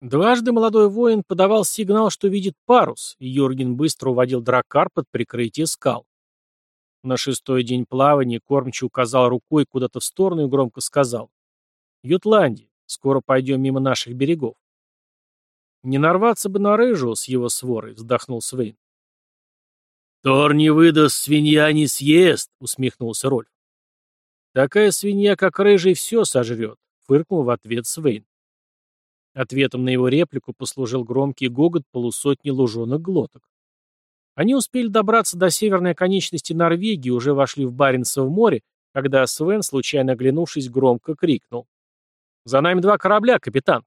Дважды молодой воин подавал сигнал, что видит парус, и Юрген быстро уводил драккар под прикрытие скал. На шестой день плавания кормчий указал рукой куда-то в сторону и громко сказал. «Ютландия, скоро пойдем мимо наших берегов». «Не нарваться бы на рыжего с его сворой», — вздохнул Свейн. «Тор не выдаст, свинья не съест», — усмехнулся Рольф. «Такая свинья, как рыжий, все сожрет», — фыркнул в ответ Свейн. Ответом на его реплику послужил громкий гогот полусотни луженых глоток. Они успели добраться до северной конечности Норвегии уже вошли в Баренцево море, когда Свен, случайно оглянувшись, громко крикнул. «За нами два корабля, капитан!»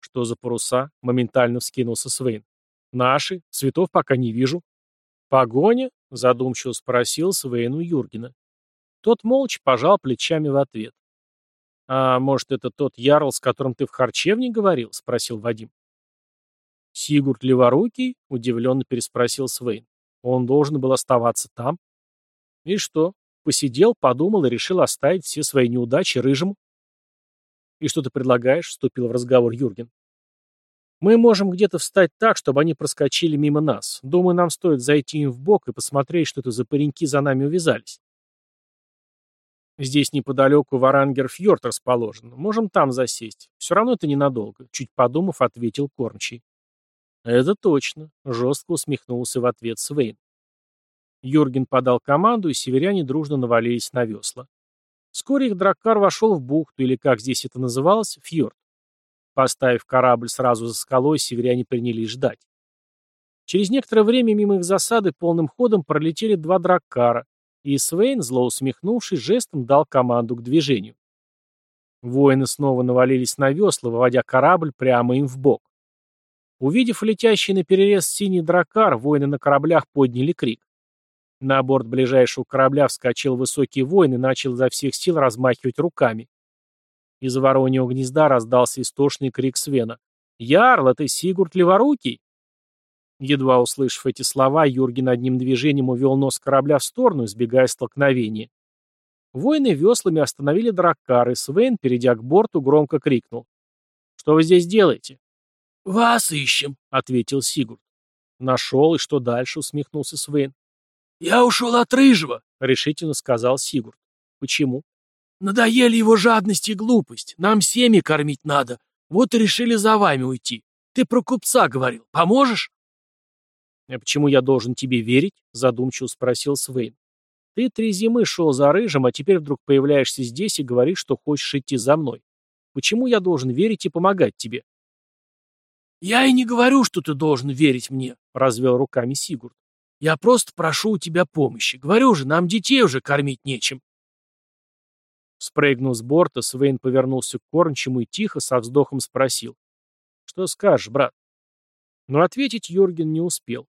«Что за паруса?» — моментально вскинулся Свен. «Наши. Цветов пока не вижу». «Погоня?» — задумчиво спросил Свейну Юргена. Тот молча пожал плечами в ответ. «А может, это тот ярл, с которым ты в харчевне говорил?» — спросил Вадим. «Сигурд Леворукий?» — удивленно переспросил Свейн. «Он должен был оставаться там?» «И что? Посидел, подумал и решил оставить все свои неудачи рыжему?» «И что ты предлагаешь?» — вступил в разговор Юрген. «Мы можем где-то встать так, чтобы они проскочили мимо нас. Думаю, нам стоит зайти им в бок и посмотреть, что это за пареньки за нами увязались». Здесь неподалеку Варангер-фьорд расположен. Можем там засесть. Все равно это ненадолго», — чуть подумав, ответил Кормчий. «Это точно», — жестко усмехнулся в ответ Свейн. Юрген подал команду, и северяне дружно навалились на весла. Вскоре их драккар вошел в бухту, или, как здесь это называлось, фьорд. Поставив корабль сразу за скалой, северяне принялись ждать. Через некоторое время мимо их засады полным ходом пролетели два драккара, и Свейн, зло усмехнувшись, жестом дал команду к движению. Воины снова навалились на весла, выводя корабль прямо им в бок. Увидев летящий на перерез синий дракар, воины на кораблях подняли крик. На борт ближайшего корабля вскочил высокий воин и начал изо всех сил размахивать руками. Из вороньего гнезда раздался истошный крик Свена. «Ярл, это Сигурд Леворукий!» Едва услышав эти слова, Юрген одним движением увел нос корабля в сторону, избегая столкновения. Воины веслами остановили драккар, и Свейн, перейдя к борту, громко крикнул. «Что вы здесь делаете?» «Вас ищем», — ответил Сигурд. «Нашел, и что дальше?» — усмехнулся Свейн. «Я ушел от Рыжего», — решительно сказал Сигурд. «Почему?» «Надоели его жадность и глупость. Нам семьи кормить надо. Вот и решили за вами уйти. Ты про купца говорил. Поможешь?» «А почему я должен тебе верить?» — задумчиво спросил Свейн. «Ты три зимы шел за рыжим, а теперь вдруг появляешься здесь и говоришь, что хочешь идти за мной. Почему я должен верить и помогать тебе?» «Я и не говорю, что ты должен верить мне», — развел руками Сигурд. «Я просто прошу у тебя помощи. Говорю же, нам детей уже кормить нечем». Спрыгнув с борта, Свейн повернулся к кормчему и тихо, со вздохом спросил. «Что скажешь, брат?» Но ответить Юрген не успел.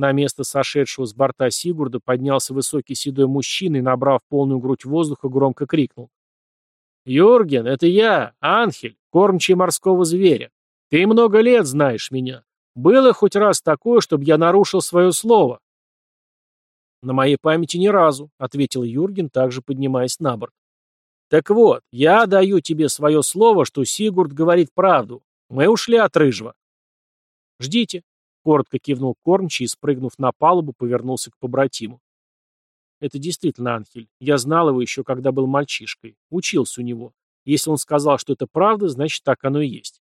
На место сошедшего с борта Сигурда поднялся высокий седой мужчина и, набрав полную грудь воздуха, громко крикнул. «Юрген, это я, Анхель, кормчий морского зверя. Ты много лет знаешь меня. Было хоть раз такое, чтобы я нарушил свое слово?» «На моей памяти ни разу», — ответил Юрген, также поднимаясь на борт. «Так вот, я даю тебе свое слово, что Сигурд говорит правду. Мы ушли от Рыжего». «Ждите», Коротко кивнул кормчий и, спрыгнув на палубу, повернулся к побратиму. Это действительно Анхель. Я знал его еще, когда был мальчишкой. Учился у него. Если он сказал, что это правда, значит, так оно и есть.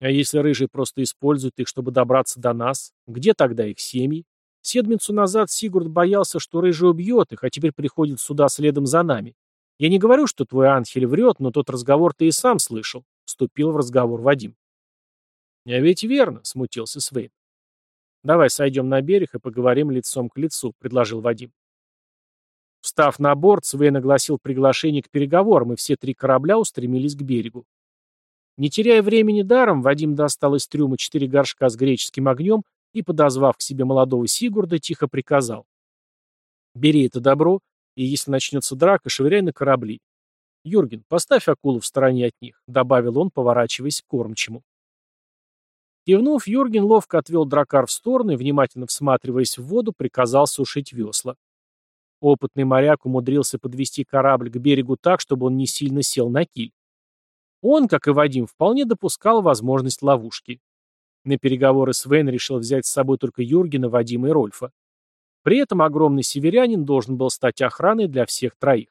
А если рыжий просто использует их, чтобы добраться до нас, где тогда их семьи? Седмицу назад Сигурд боялся, что рыжий убьет их, а теперь приходит сюда следом за нами. Я не говорю, что твой Анхель врет, но тот разговор ты и сам слышал. Вступил в разговор Вадим. «А ведь верно», — смутился Свейн. «Давай сойдем на берег и поговорим лицом к лицу», — предложил Вадим. Встав на борт, Свейн огласил приглашение к переговорам, и все три корабля устремились к берегу. Не теряя времени даром, Вадим достал из трюма четыре горшка с греческим огнем и, подозвав к себе молодого Сигурда, тихо приказал. «Бери это добро, и если начнется драка, швыряй на корабли. Юрген, поставь акулу в стороне от них», — добавил он, поворачиваясь к кормчему. Кивнув, Юрген ловко отвел дракар в сторону и, внимательно всматриваясь в воду, приказал сушить весла. Опытный моряк умудрился подвести корабль к берегу так, чтобы он не сильно сел на киль. Он, как и Вадим, вполне допускал возможность ловушки. На переговоры Свен решил взять с собой только Юргена, Вадима и Рольфа. При этом огромный северянин должен был стать охраной для всех троих.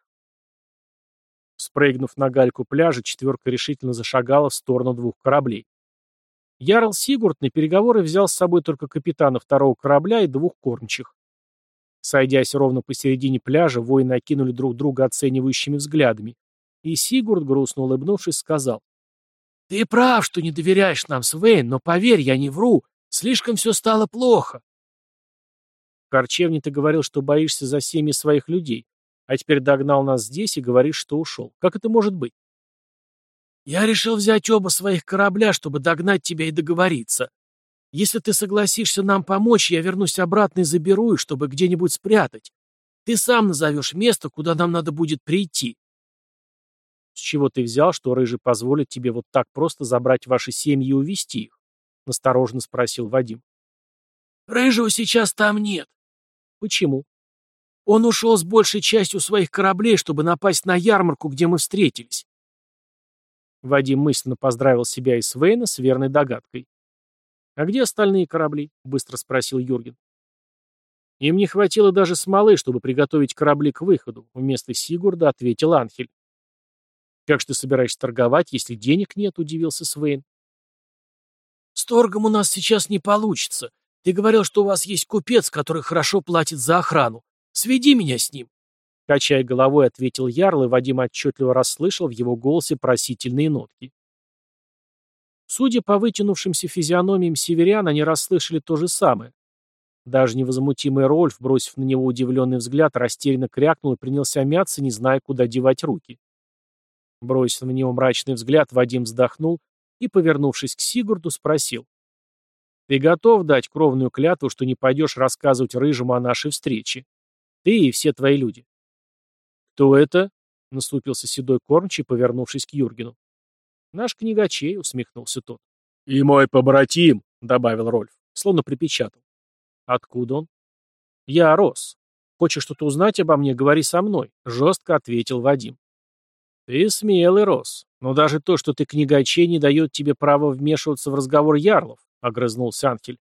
Спрыгнув на гальку пляжа, четверка решительно зашагала в сторону двух кораблей. Ярл Сигурд на переговоры взял с собой только капитана второго корабля и двух кормчих. Сойдясь ровно посередине пляжа, воины окинули друг друга оценивающими взглядами. И Сигурд, грустно улыбнувшись, сказал. «Ты прав, что не доверяешь нам, Свейн, но поверь, я не вру. Слишком все стало плохо». В харчевне ты говорил, что боишься за семьи своих людей, а теперь догнал нас здесь и говоришь, что ушел. Как это может быть? Я решил взять оба своих корабля, чтобы догнать тебя и договориться. Если ты согласишься нам помочь, я вернусь обратно и заберу их, чтобы где-нибудь спрятать. Ты сам назовешь место, куда нам надо будет прийти. С чего ты взял, что Рыжий позволит тебе вот так просто забрать ваши семьи и увезти их? Настороженно спросил Вадим. Рыжего сейчас там нет. Почему? Он ушел с большей частью своих кораблей, чтобы напасть на ярмарку, где мы встретились. Вадим мысленно поздравил себя и Свейна с верной догадкой. «А где остальные корабли?» — быстро спросил Юрген. «Им не хватило даже смолы, чтобы приготовить корабли к выходу», — вместо Сигурда ответил Анхель. «Как же ты собираешься торговать, если денег нет?» — удивился Свейн. «С торгом у нас сейчас не получится. Ты говорил, что у вас есть купец, который хорошо платит за охрану. Сведи меня с ним. Качая головой, ответил Ярл, и Вадим отчетливо расслышал в его голосе просительные нотки. Судя по вытянувшимся физиономиям северян, они расслышали то же самое. Даже невозмутимый Рольф, бросив на него удивленный взгляд, растерянно крякнул и принялся мяться, не зная, куда девать руки. Бросив на него мрачный взгляд, Вадим вздохнул и, повернувшись к Сигурду, спросил. «Ты готов дать кровную клятву, что не пойдешь рассказывать Рыжему о нашей встрече? Ты и все твои люди. «Кто это?» — наступился седой кормчий, повернувшись к Юргену. «Наш книгачей», — усмехнулся тот. «И мой побратим», — добавил Рольф, словно припечатал. «Откуда он?» «Я Рос. Хочешь что-то узнать обо мне, говори со мной», — жестко ответил Вадим. «Ты смелый, Рос, но даже то, что ты книгачей, не дает тебе права вмешиваться в разговор ярлов», — огрызнулся Анхель.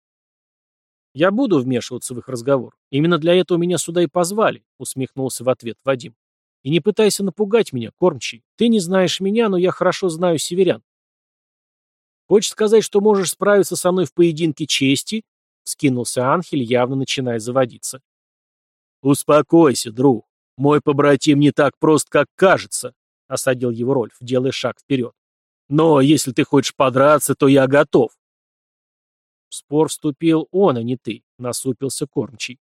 «Я буду вмешиваться в их разговор. Именно для этого меня сюда и позвали», — усмехнулся в ответ Вадим. И не пытайся напугать меня, кормчий. Ты не знаешь меня, но я хорошо знаю северян. Хочешь сказать, что можешь справиться со мной в поединке чести? Скинулся Анхель, явно начиная заводиться. Успокойся, друг. Мой побратим не так прост, как кажется, осадил его Рольф, делая шаг вперед. Но если ты хочешь подраться, то я готов. В спор вступил он, а не ты, насупился кормчий.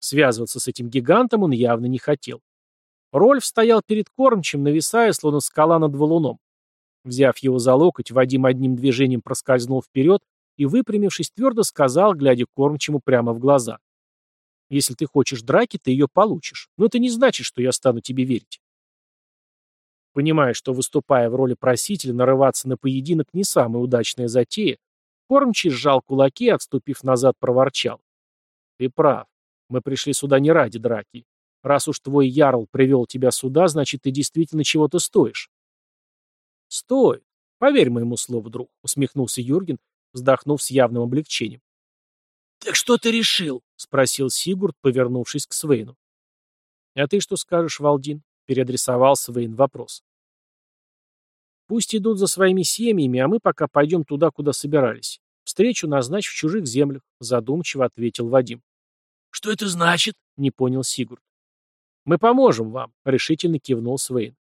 Связываться с этим гигантом он явно не хотел. Рольф стоял перед кормчим, нависая, словно скала над валуном. Взяв его за локоть, Вадим одним движением проскользнул вперед и, выпрямившись, твердо сказал, глядя кормчему прямо в глаза. «Если ты хочешь драки, ты ее получишь. Но это не значит, что я стану тебе верить». Понимая, что, выступая в роли просителя, нарываться на поединок не самая удачная затея, кормчий сжал кулаки отступив назад, проворчал. «Ты прав. Мы пришли сюда не ради драки. Раз уж твой ярл привел тебя сюда, значит, ты действительно чего-то стоишь. Стой. Поверь моему слову, друг, усмехнулся Юрген, вздохнув с явным облегчением. Так что ты решил? спросил Сигурд, повернувшись к Свейну. А ты что скажешь, Валдин? переадресовал Свейн вопрос. Пусть идут за своими семьями, а мы пока пойдем туда, куда собирались. Встречу назначь в чужих землях, задумчиво ответил Вадим. Что это значит? не понял Сигурд. «Мы поможем вам», — решительно кивнул Свейн.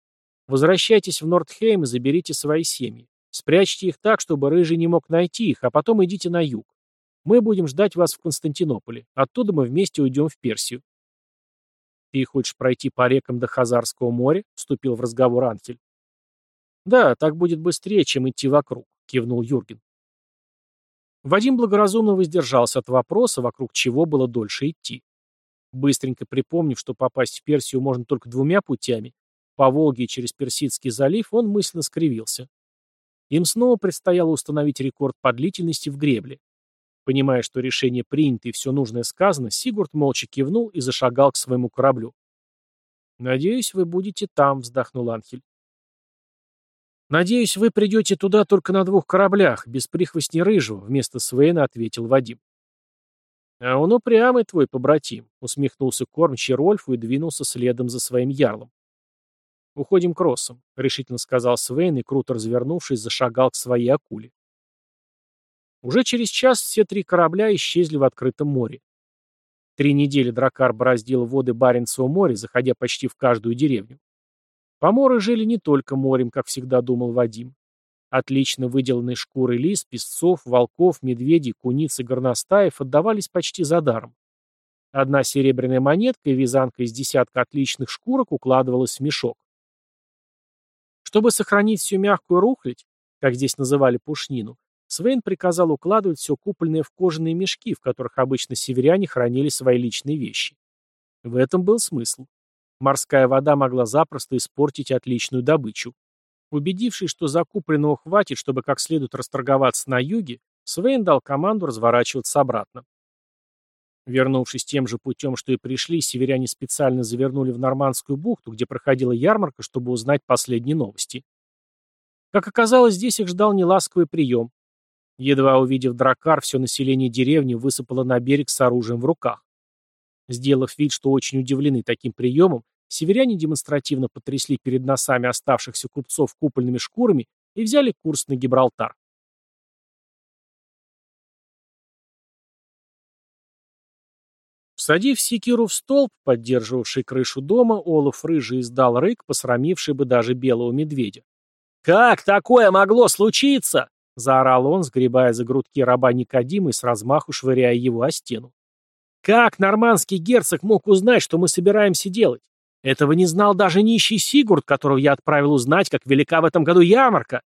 «Возвращайтесь в Нордхейм и заберите свои семьи. Спрячьте их так, чтобы Рыжий не мог найти их, а потом идите на юг. Мы будем ждать вас в Константинополе. Оттуда мы вместе уйдем в Персию». «Ты хочешь пройти по рекам до Хазарского моря?» — вступил в разговор Анхель. «Да, так будет быстрее, чем идти вокруг», — кивнул Юрген. Вадим благоразумно воздержался от вопроса, вокруг чего было дольше идти. Быстренько припомнив, что попасть в Персию можно только двумя путями, по Волге и через Персидский залив, он мысленно скривился. Им снова предстояло установить рекорд по длительности в гребле. Понимая, что решение принято и все нужное сказано, Сигурд молча кивнул и зашагал к своему кораблю. «Надеюсь, вы будете там», — вздохнул Анхель. «Надеюсь, вы придете туда только на двух кораблях, без прихвостни Рыжего», — вместо Свейна ответил Вадим. «А он упрямый твой побратим», — усмехнулся кормчий Рольфу и двинулся следом за своим ярлом. «Уходим кроссом», — решительно сказал Свейн и, круто развернувшись, зашагал к своей акуле. Уже через час все три корабля исчезли в открытом море. Три недели Дракар бороздил воды Баренцева моря, заходя почти в каждую деревню. Поморы жили не только морем, как всегда думал Вадим. Отлично выделанные шкуры лис, песцов, волков, медведей, куниц и горностаев отдавались почти за даром. Одна серебряная монетка и вязанка из десятка отличных шкурок укладывалась в мешок. Чтобы сохранить всю мягкую рухлядь, как здесь называли пушнину, Свейн приказал укладывать все купленное в кожаные мешки, в которых обычно северяне хранили свои личные вещи. В этом был смысл. Морская вода могла запросто испортить отличную добычу. Убедившись, что закупленного хватит, чтобы как следует расторговаться на юге, Свейн дал команду разворачиваться обратно. Вернувшись тем же путем, что и пришли, северяне специально завернули в Нормандскую бухту, где проходила ярмарка, чтобы узнать последние новости. Как оказалось, здесь их ждал неласковый прием. Едва увидев дракар, все население деревни высыпало на берег с оружием в руках. Сделав вид, что очень удивлены таким приемом, северяне демонстративно потрясли перед носами оставшихся купцов купольными шкурами и взяли курс на Гибралтар. Всадив секиру в столб, поддерживавший крышу дома, Олаф Рыжий издал рык, посрамивший бы даже белого медведя. «Как такое могло случиться?» — заорал он, сгребая за грудки раба Никодима и с размаху швыряя его о стену. Как нормандский герцог мог узнать, что мы собираемся делать? Этого не знал даже нищий Сигурд, которого я отправил узнать, как велика в этом году ярмарка.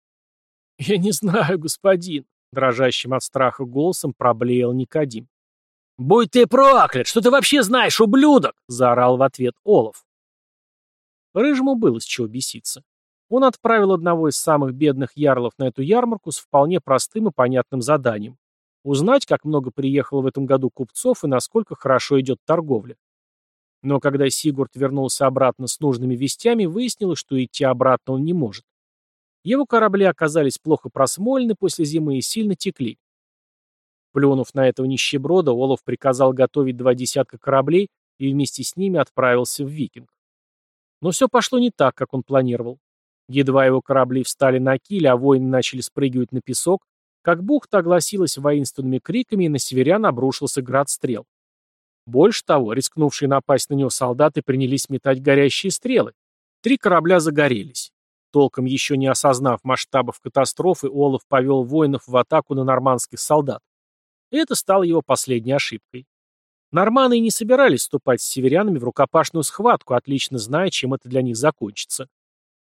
Я не знаю, господин, дрожащим от страха голосом проблеял Никодим. «Будь ты проклят! Что ты вообще знаешь, ублюдок?» — заорал в ответ Олаф. Рыжему было с чего беситься. Он отправил одного из самых бедных ярлов на эту ярмарку с вполне простым и понятным заданием Узнать, как много приехало в этом году купцов и насколько хорошо идет торговля. Но когда Сигурд вернулся обратно с нужными вестями, выяснилось, что идти обратно он не может. Его корабли оказались плохо просмолены после зимы и сильно текли. Плюнув на этого нищеброда, Олаф приказал готовить два десятка кораблей и вместе с ними отправился в Викинг. Но все пошло не так, как он планировал. Едва его корабли встали на киль, а воины начали спрыгивать на песок, как бухта огласилась воинственными криками, и на северян обрушился град стрел. Больше того, рискнувшие напасть на него солдаты принялись метать горящие стрелы. Три корабля загорелись. Толком еще не осознав масштабов катастрофы, Олаф повел воинов в атаку на нормандских солдат. И это стало его последней ошибкой. Норманы и не собирались вступать с северянами в рукопашную схватку, отлично зная, чем это для них закончится.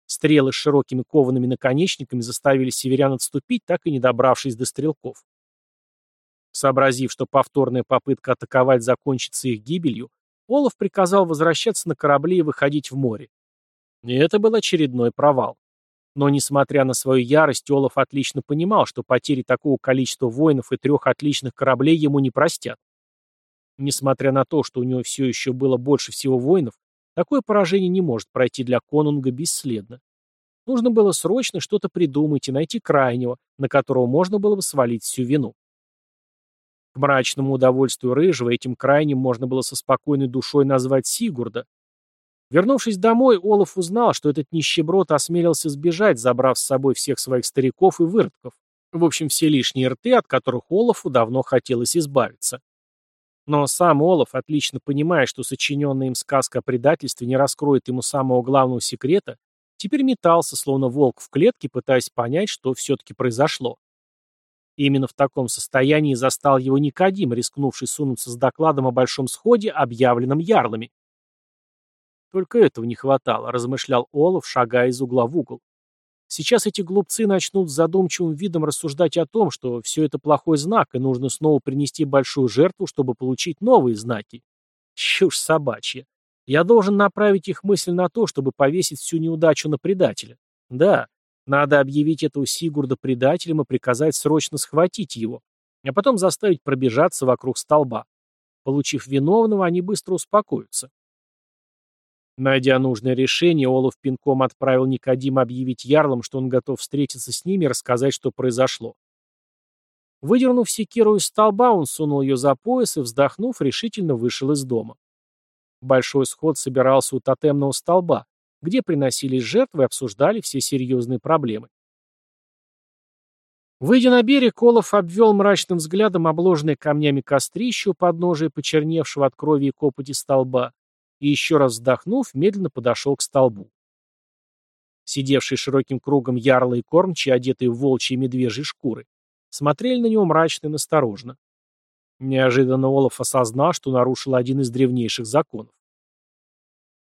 Стрелы с широкими коваными наконечниками заставили северян отступить, так и не добравшись до стрелков. Сообразив, что повторная попытка атаковать закончится их гибелью, Олаф приказал возвращаться на корабли и выходить в море. И это был очередной провал. Но, несмотря на свою ярость, Олаф отлично понимал, что потери такого количества воинов и трех отличных кораблей ему не простят. Несмотря на то, что у него все еще было больше всего воинов, Такое поражение не может пройти для конунга бесследно. Нужно было срочно что-то придумать и найти крайнего, на которого можно было бы свалить всю вину. К мрачному удовольствию Рыжего этим крайним можно было со спокойной душой назвать Сигурда. Вернувшись домой, Олаф узнал, что этот нищеброд осмелился сбежать, забрав с собой всех своих стариков и выродков. В общем, все лишние рты, от которых Олафу давно хотелось избавиться. Но сам Олаф, отлично понимая, что сочиненная им сказка о предательстве не раскроет ему самого главного секрета, теперь метался, словно волк в клетке, пытаясь понять, что все-таки произошло. Именно в таком состоянии застал его Никодим, рискнувший сунуться с докладом о большом сходе, объявленном ярлами. Только этого не хватало, размышлял Олаф, шагая из угла в угол. Сейчас эти глупцы начнут с задумчивым видом рассуждать о том, что все это плохой знак, и нужно снова принести большую жертву, чтобы получить новые знаки. Чушь собачья. Я должен направить их мысль на то, чтобы повесить всю неудачу на предателя. Да, надо объявить этого Сигурда предателем и приказать срочно схватить его, а потом заставить пробежаться вокруг столба. Получив виновного, они быстро успокоятся. Найдя нужное решение, Олаф пинком отправил Никодима объявить ярлам, что он готов встретиться с ними и рассказать, что произошло. Выдернув секиру из столба, он сунул ее за пояс и, вздохнув, решительно вышел из дома. Большой сход собирался у тотемного столба, где приносились жертвы и обсуждали все серьезные проблемы. Выйдя на берег, Олаф обвел мрачным взглядом обложенное камнями кострище у подножия почерневшего от крови и копоти столба и, еще раз вздохнув, медленно подошел к столбу. Сидевшие широким кругом ярлы и кормчие, одетые в волчьи и медвежьи шкуры, смотрели на него мрачно и насторожно. Неожиданно Олаф осознал, что нарушил один из древнейших законов.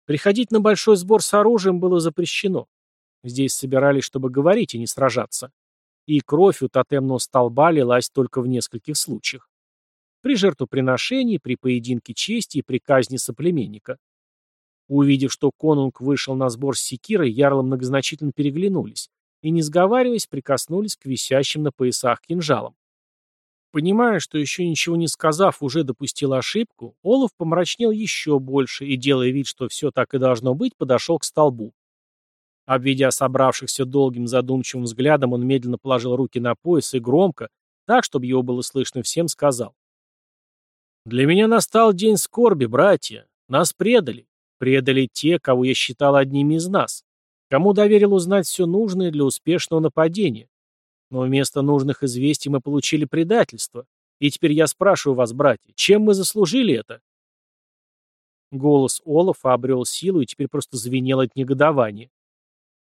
Приходить на большой сбор с оружием было запрещено. Здесь собирались, чтобы говорить, и не сражаться. И кровь у тотемного столба лилась только в нескольких случаях. При жертвоприношении, при поединке чести и при казни соплеменника. Увидев, что конунг вышел на сбор с секирой, ярлы многозначительно переглянулись и, не сговариваясь, прикоснулись к висящим на поясах кинжалам. Понимая, что еще ничего не сказав, уже допустил ошибку, Олаф помрачнел еще больше и, делая вид, что все так и должно быть, подошел к столбу. Обведя собравшихся долгим задумчивым взглядом, он медленно положил руки на пояс и громко, так, чтобы его было слышно всем, сказал. «Для меня настал день скорби, братья. Нас предали. Предали те, кого я считал одними из нас кому доверил узнать все нужное для успешного нападения. Но вместо нужных известий мы получили предательство. И теперь я спрашиваю вас, братья, чем мы заслужили это? Голос Олафа обрел силу и теперь просто звенел от негодования.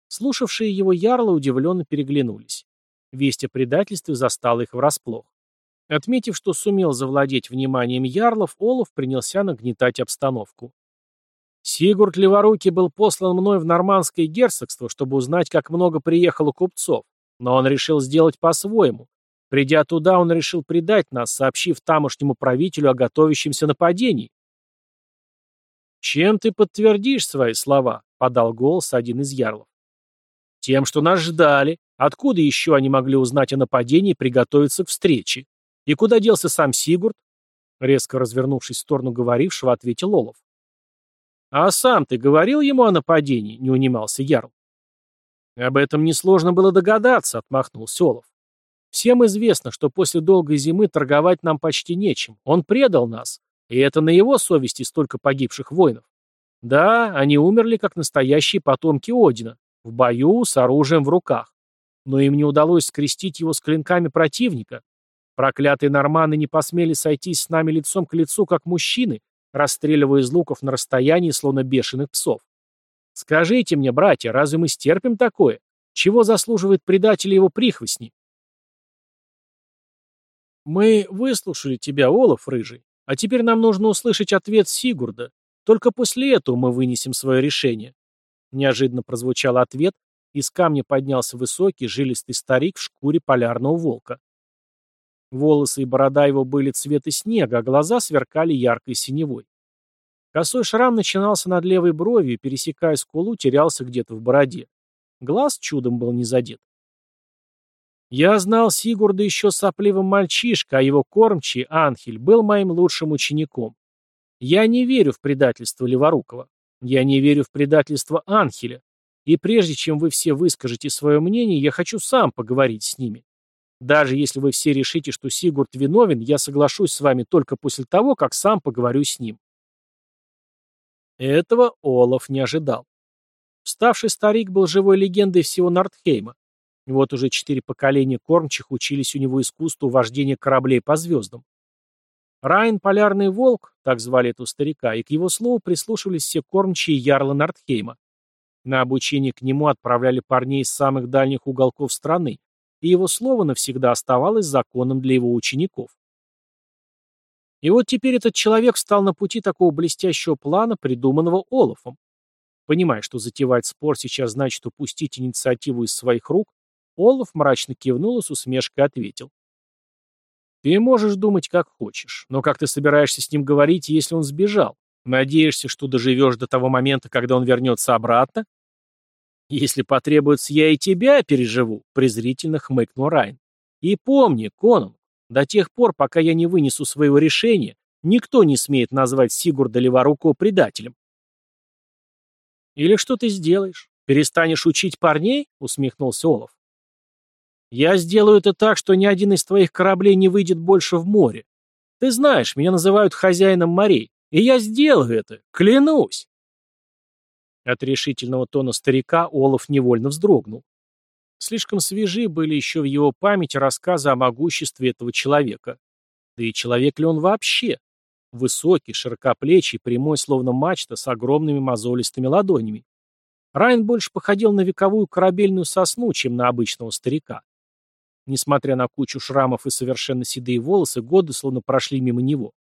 Слушавшие его ярлы удивленно переглянулись. Весть о предательстве застала их врасплох. Отметив, что сумел завладеть вниманием ярлов, Олаф принялся нагнетать обстановку. Сигурд Леворукий был послан мной в нормандское герцогство, чтобы узнать, как много приехало купцов, но он решил сделать по-своему. Придя туда, он решил предать нас, сообщив тамошнему правителю о готовящемся нападении. «Чем ты подтвердишь свои слова?» — подал голос один из ярлов. «Тем, что нас ждали. Откуда еще они могли узнать о нападении и приготовиться к встрече? И куда делся сам Сигурд?» Резко развернувшись в сторону говорившего, ответил Олов. «А сам ты говорил ему о нападении?» — не унимался Ярл. «Об этом несложно было догадаться», — отмахнулся Олов. «Всем известно, что после долгой зимы торговать нам почти нечем. Он предал нас, и это на его совести столько погибших воинов. Да, они умерли как настоящие потомки Одина, в бою с оружием в руках. Но им не удалось скрестить его с клинками противника. Проклятые норманы не посмели сойтись с нами лицом к лицу, как мужчины, расстреливая из луков на расстоянии, словно бешеных псов. Скажите мне, братья, разве мы стерпим такое? Чего заслуживает предатель его прихвостни? Мы выслушали тебя, Олаф Рыжий, а теперь нам нужно услышать ответ Сигурда. Только после этого мы вынесем свое решение. Неожиданно прозвучал ответ, из камня поднялся высокий, жилистый старик в шкуре полярного волка. Волосы и борода его были цвета снега, а глаза сверкали яркой синевой. Косой шрам начинался над левой бровью, пересекая скулу, терялся где-то в бороде. Глаз чудом был не задет. Я знал Сигурда еще сопливым мальчишкой, а его кормчий, Анхель, был моим лучшим учеником. Я не верю в предательство Леворукова. Я не верю в предательство Анхеля. И прежде чем вы все выскажете свое мнение, я хочу сам поговорить с ними. Даже если вы все решите, что Сигурд виновен, я соглашусь с вами только после того, как сам поговорю с ним. Этого Олаф не ожидал. Вставший старик был живой легендой всего Нордхейма. Вот уже четыре поколения кормчих учились у него искусству вождения кораблей по звездам. Райн — полярный волк, так звали этого старика, и к его слову прислушивались все кормчие ярлы Нордхейма. На обучение к нему отправляли парней из самых дальних уголков страны, и его слово навсегда оставалось законом для его учеников. И вот теперь этот человек встал на пути такого блестящего плана, придуманного Олафом. Понимая, что затевать спор сейчас значит упустить инициативу из своих рук, Олаф мрачно кивнул и с усмешкой ответил. «Ты можешь думать, как хочешь, но как ты собираешься с ним говорить, если он сбежал? Надеешься, что доживешь до того момента, когда он вернется обратно?» «Если потребуется, я и тебя переживу», — презрительно хмыкнул Райн. «И помни, Конан, до тех пор, пока я не вынесу своего решения, никто не смеет назвать Сигурда Леворукого предателем». «Или что ты сделаешь? Перестанешь учить парней?» — усмехнулся Олаф. «Я сделаю это так, что ни один из твоих кораблей не выйдет больше в море. Ты знаешь, меня называют хозяином морей, и я сделаю это, клянусь!» От решительного тона старика Олаф невольно вздрогнул. Слишком свежи были еще в его памяти рассказы о могуществе этого человека. Да и человек ли он вообще? Высокий, широкоплечий, прямой, словно мачта, с огромными мозолистыми ладонями. Райан больше походил на вековую корабельную сосну, чем на обычного старика. Несмотря на кучу шрамов и совершенно седые волосы, годы словно прошли мимо него.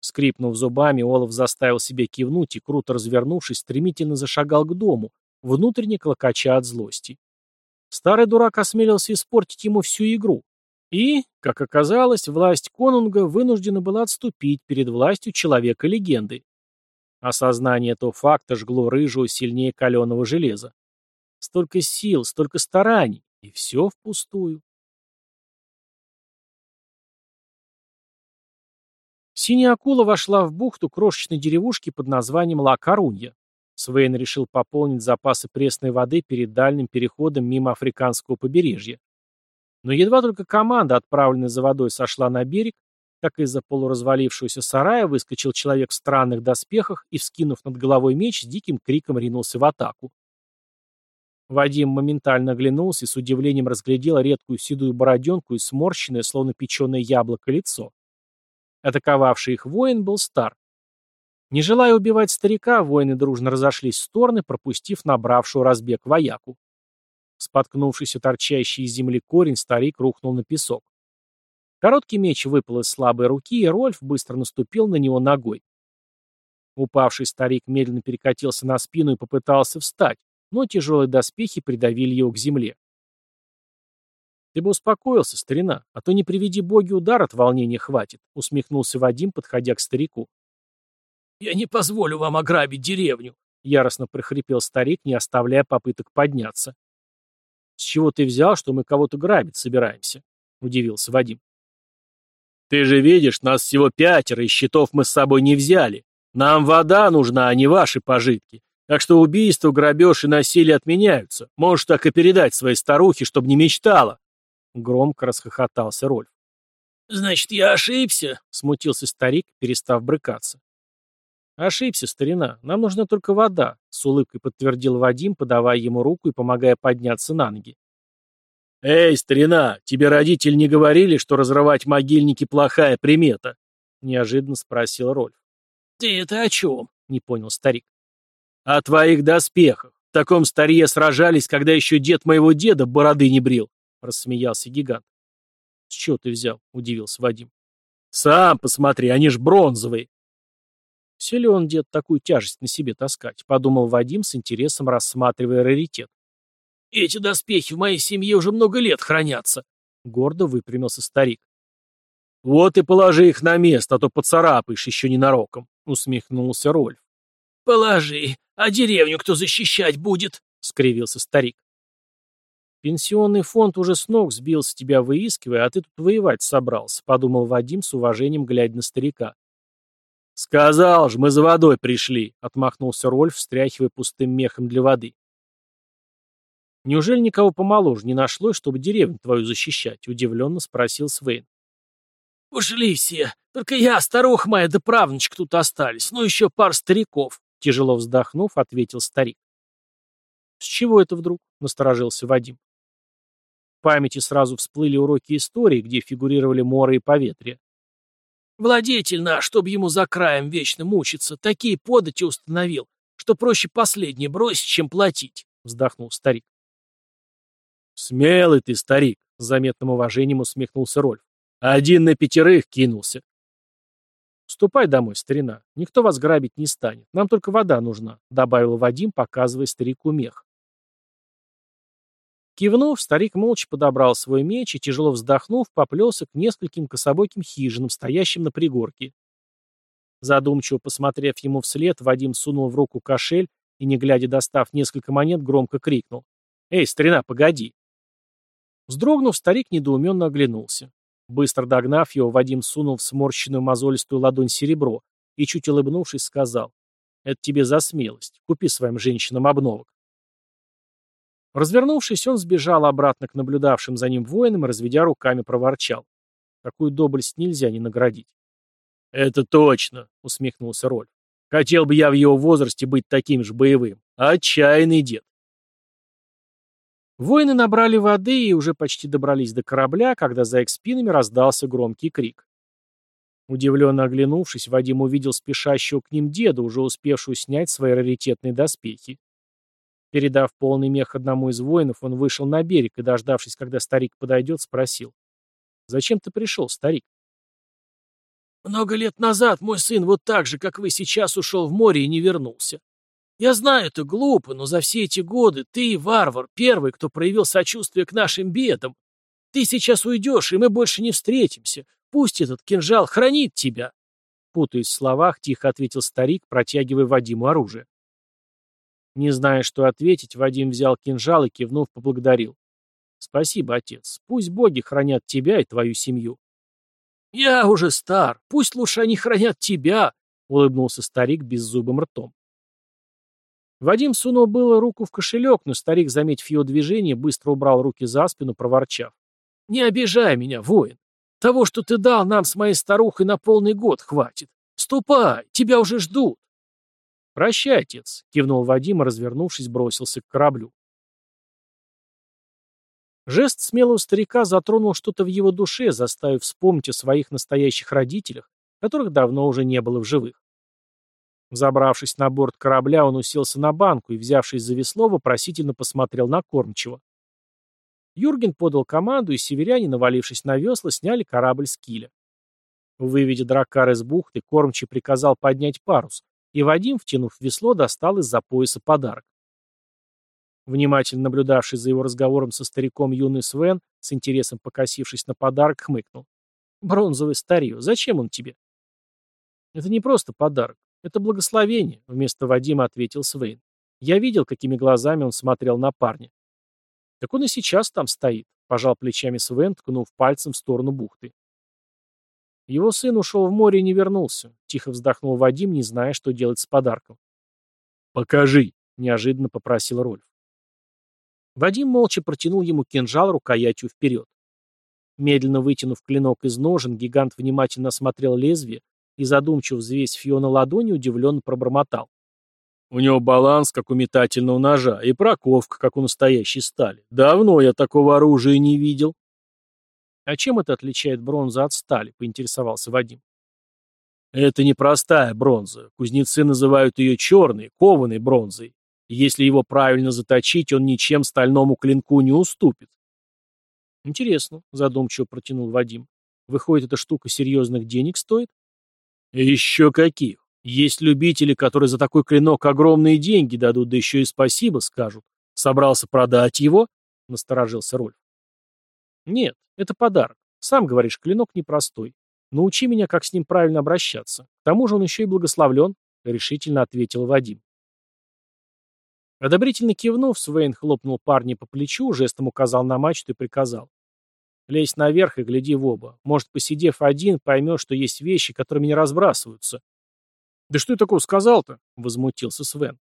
Скрипнув зубами, Олаф заставил себя кивнуть и, круто развернувшись, стремительно зашагал к дому, внутренне клокоча от злости. Старый дурак осмелился испортить ему всю игру. И, как оказалось, власть конунга вынуждена была отступить перед властью человека-легенды. Осознание этого факта жгло рыжего сильнее каленого железа. Столько сил, столько стараний, и все впустую. Синяя акула вошла в бухту крошечной деревушки под названием Ла-Корунья. Свейн решил пополнить запасы пресной воды перед дальним переходом мимо африканского побережья. Но едва только команда, отправленная за водой, сошла на берег, как из-за полуразвалившегося сарая выскочил человек в странных доспехах и, вскинув над головой меч, с диким криком ринулся в атаку. Вадим моментально оглянулся и с удивлением разглядел редкую седую бороденку и сморщенное, словно печеное яблоко, лицо. Атаковавший их воин был стар. Не желая убивать старика, воины дружно разошлись в стороны, пропустив набравшую разбег вояку. Споткнувшись о торчащий из земли корень, старик рухнул на песок. Короткий меч выпал из слабой руки, и Рольф быстро наступил на него ногой. Упавший старик медленно перекатился на спину и попытался встать, но тяжелые доспехи придавили его к земле. «Ты бы успокоился, старина, а то не приведи боги удар от волнения хватит», усмехнулся Вадим, подходя к старику. «Я не позволю вам ограбить деревню», — яростно прохрипел старик, не оставляя попыток подняться. «С чего ты взял, что мы кого-то грабить собираемся?» — удивился Вадим. «Ты же видишь, нас всего пятеро, и счетов мы с собой не взяли. Нам вода нужна, а не ваши пожитки. Так что убийство, грабеж и насилие отменяются. Можешь так и передать своей старухе, чтобы не мечтала». Громко расхохотался Рольф. «Значит, я ошибся?» — смутился старик, перестав брыкаться. «Ошибся, старина. Нам нужна только вода», — с улыбкой подтвердил Вадим, подавая ему руку и помогая подняться на ноги. «Эй, старина, тебе родители не говорили, что разрывать могильники — плохая примета?» — неожиданно спросил Рольф. «Ты это о чем?» — не понял старик. «О твоих доспехах. В таком старье сражались, когда еще дед моего деда бороды не брил», — рассмеялся гигант. «С чего ты взял?» — удивился Вадим. «Сам посмотри, они ж бронзовые», все ли он, дед, такую тяжесть на себе таскать? Подумал Вадим с интересом, рассматривая раритет. Эти доспехи в моей семье уже много лет хранятся. Гордо выпрямился старик. Вот и положи их на место, а то поцарапаешь еще ненароком, усмехнулся Рольф. Положи, а деревню кто защищать будет? скривился старик. Пенсионный фонд уже с ног сбился тебя выискивая, а ты тут воевать собрался, подумал Вадим с уважением, глядя на старика. «Сказал же, мы за водой пришли», — отмахнулся Рольф, встряхивая пустым мехом для воды. «Неужели никого помоложе не нашлось, чтобы деревню твою защищать?» — удивленно спросил Свейн. «Ушли все. Только я, старуха моя да правнучка тут остались. Ну, еще пар стариков», — тяжело вздохнув, ответил старик. «С чего это вдруг?» — насторожился Вадим. В памяти сразу всплыли уроки истории, где фигурировали моры и поветрия. Владетель наш, чтоб ему за краем вечно мучиться, такие подати установил, что проще последнее бросить, чем платить, — вздохнул старик. «Смелый ты, старик!» — с заметным уважением усмехнулся Рольф. «Один на пятерых кинулся». «Ступай домой, старина. Никто вас грабить не станет. Нам только вода нужна», — добавил Вадим, показывая старику мех. Кивнув, старик молча подобрал свой меч и, тяжело вздохнув, поплелся к нескольким кособоким хижинам, стоящим на пригорке. Задумчиво посмотрев ему вслед, Вадим сунул в руку кошель и, не глядя достав несколько монет, громко крикнул. «Эй, старина, погоди!» Вздрогнув, старик недоуменно оглянулся. Быстро догнав его, Вадим сунул в сморщенную мозолистую ладонь серебро и, чуть улыбнувшись, сказал. Это тебе за смелость. Купи своим женщинам обновок. Развернувшись, он сбежал обратно к наблюдавшим за ним воинам и, разведя руками, проворчал. Такую доблесть нельзя не наградить. «Это точно», — усмехнулся Рольф. «Хотел бы я в его возрасте быть таким же боевым. Отчаянный дед». Воины набрали воды и уже почти добрались до корабля, когда за их спинами раздался громкий крик. Удивленно оглянувшись, Вадим увидел спешащего к ним деда, уже успевшую снять свои раритетные доспехи. Передав полный мех одному из воинов, он вышел на берег и, дождавшись, когда старик подойдет, спросил. «Зачем ты пришел, старик?» «Много лет назад мой сын вот так же, как вы сейчас, ушел в море и не вернулся. Я знаю, это глупо, но за все эти годы ты, варвар, первый, кто проявил сочувствие к нашим бедам. Ты сейчас уйдешь, и мы больше не встретимся. Пусть этот кинжал хранит тебя!» Путаясь в словах, тихо ответил старик, протягивая Вадиму оружие. Не зная, что ответить, Вадим взял кинжал и, кивнув, поблагодарил. «Спасибо, отец. Пусть боги хранят тебя и твою семью». «Я уже стар. Пусть лучше они хранят тебя», — улыбнулся старик беззубым ртом. Вадим сунул было руку в кошелек, но старик, заметив его движение, быстро убрал руки за спину, проворчав. «Не обижай меня, воин. Того, что ты дал нам с моей старухой на полный год, хватит. Ступай, тебя уже ждут». «Прощай, отец», — кивнул Вадим и, развернувшись, бросился к кораблю. Жест смелого старика затронул что-то в его душе, заставив вспомнить о своих настоящих родителях, которых давно уже не было в живых. Забравшись на борт корабля, он уселся на банку и, взявшись за весло, вопросительно посмотрел на кормчего. Юрген подал команду, и северяне, навалившись на весла, сняли корабль с киля. Выведя дракар из бухты, кормчий приказал поднять парус, и Вадим, втянув весло, достал из-за пояса подарок. Внимательно наблюдавший за его разговором со стариком юный Свен, с интересом покосившись на подарок, хмыкнул. «Бронзовый старье, зачем он тебе?» «Это не просто подарок, это благословение», — вместо Вадима ответил Свен. «Я видел, какими глазами он смотрел на парня». «Так он и сейчас там стоит», — пожал плечами Свен, ткнув пальцем в сторону бухты. Его сын ушел в море и не вернулся. Тихо вздохнул Вадим, не зная, что делать с подарком. «Покажи», — неожиданно попросил Рольф. Вадим молча протянул ему кинжал рукоятью вперед. Медленно вытянув клинок из ножен, гигант внимательно осмотрел лезвие и, задумчиво взвесив его на ладони, удивленно пробормотал. «У него баланс, как у метательного ножа, и проковка, как у настоящей стали. Давно я такого оружия не видел». «А чем это отличает бронзу от стали?» — поинтересовался Вадим. «Это не простая бронза. Кузнецы называют ее черной, кованой бронзой. Если его правильно заточить, он ничем стальному клинку не уступит». «Интересно», — задумчиво протянул Вадим. «Выходит, эта штука серьезных денег стоит?» «Еще каких! Есть любители, которые за такой клинок огромные деньги дадут, да еще и спасибо скажут. Собрался продать его?» — насторожился Рольф. «Нет, это подарок. Сам говоришь, клинок непростой. Научи меня, как с ним правильно обращаться. К тому же он еще и благословлен», — решительно ответил Вадим. Одобрительно кивнув, Свейн хлопнул парня по плечу, жестом указал на мачту и приказал. «Лезь наверх и гляди в оба. Может, посидев один, поймешь, что есть вещи, которыми не разбрасываются». «Да что я такого сказал-то?» — возмутился Свен.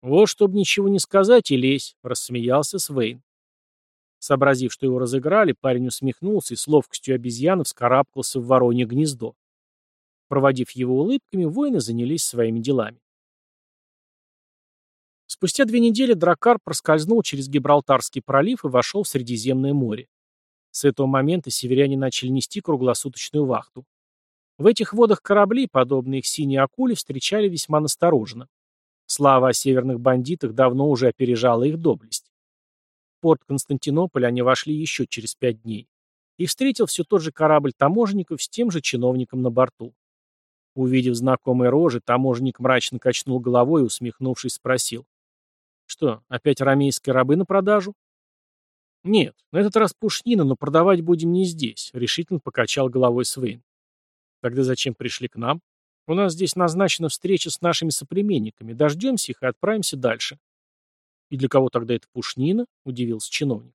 «Вот, чтобы ничего не сказать, и лезь», — рассмеялся Свейн. Сообразив, что его разыграли, парень усмехнулся и с ловкостью обезьяны вскарабкался в воронье гнездо. Проводив его улыбками, воины занялись своими делами. Спустя две недели Дракар проскользнул через Гибралтарский пролив и вошел в Средиземное море. С этого момента северяне начали нести круглосуточную вахту. В этих водах корабли, подобные их синей акуле, встречали весьма настороженно. Слава о северных бандитах давно уже опережала их доблесть порт Константинополя они вошли еще через пять дней. И встретил все тот же корабль таможенников с тем же чиновником на борту. Увидев знакомые рожи, таможенник мрачно качнул головой и, усмехнувшись, спросил. «Что, опять рамейские рабы на продажу?» «Нет, на этот раз пушнина, но продавать будем не здесь», — решительно покачал головой Свейн. «Тогда зачем пришли к нам? У нас здесь назначена встреча с нашими соплеменниками. Дождемся их и отправимся дальше». «И для кого тогда это пушнина?» — удивился чиновник.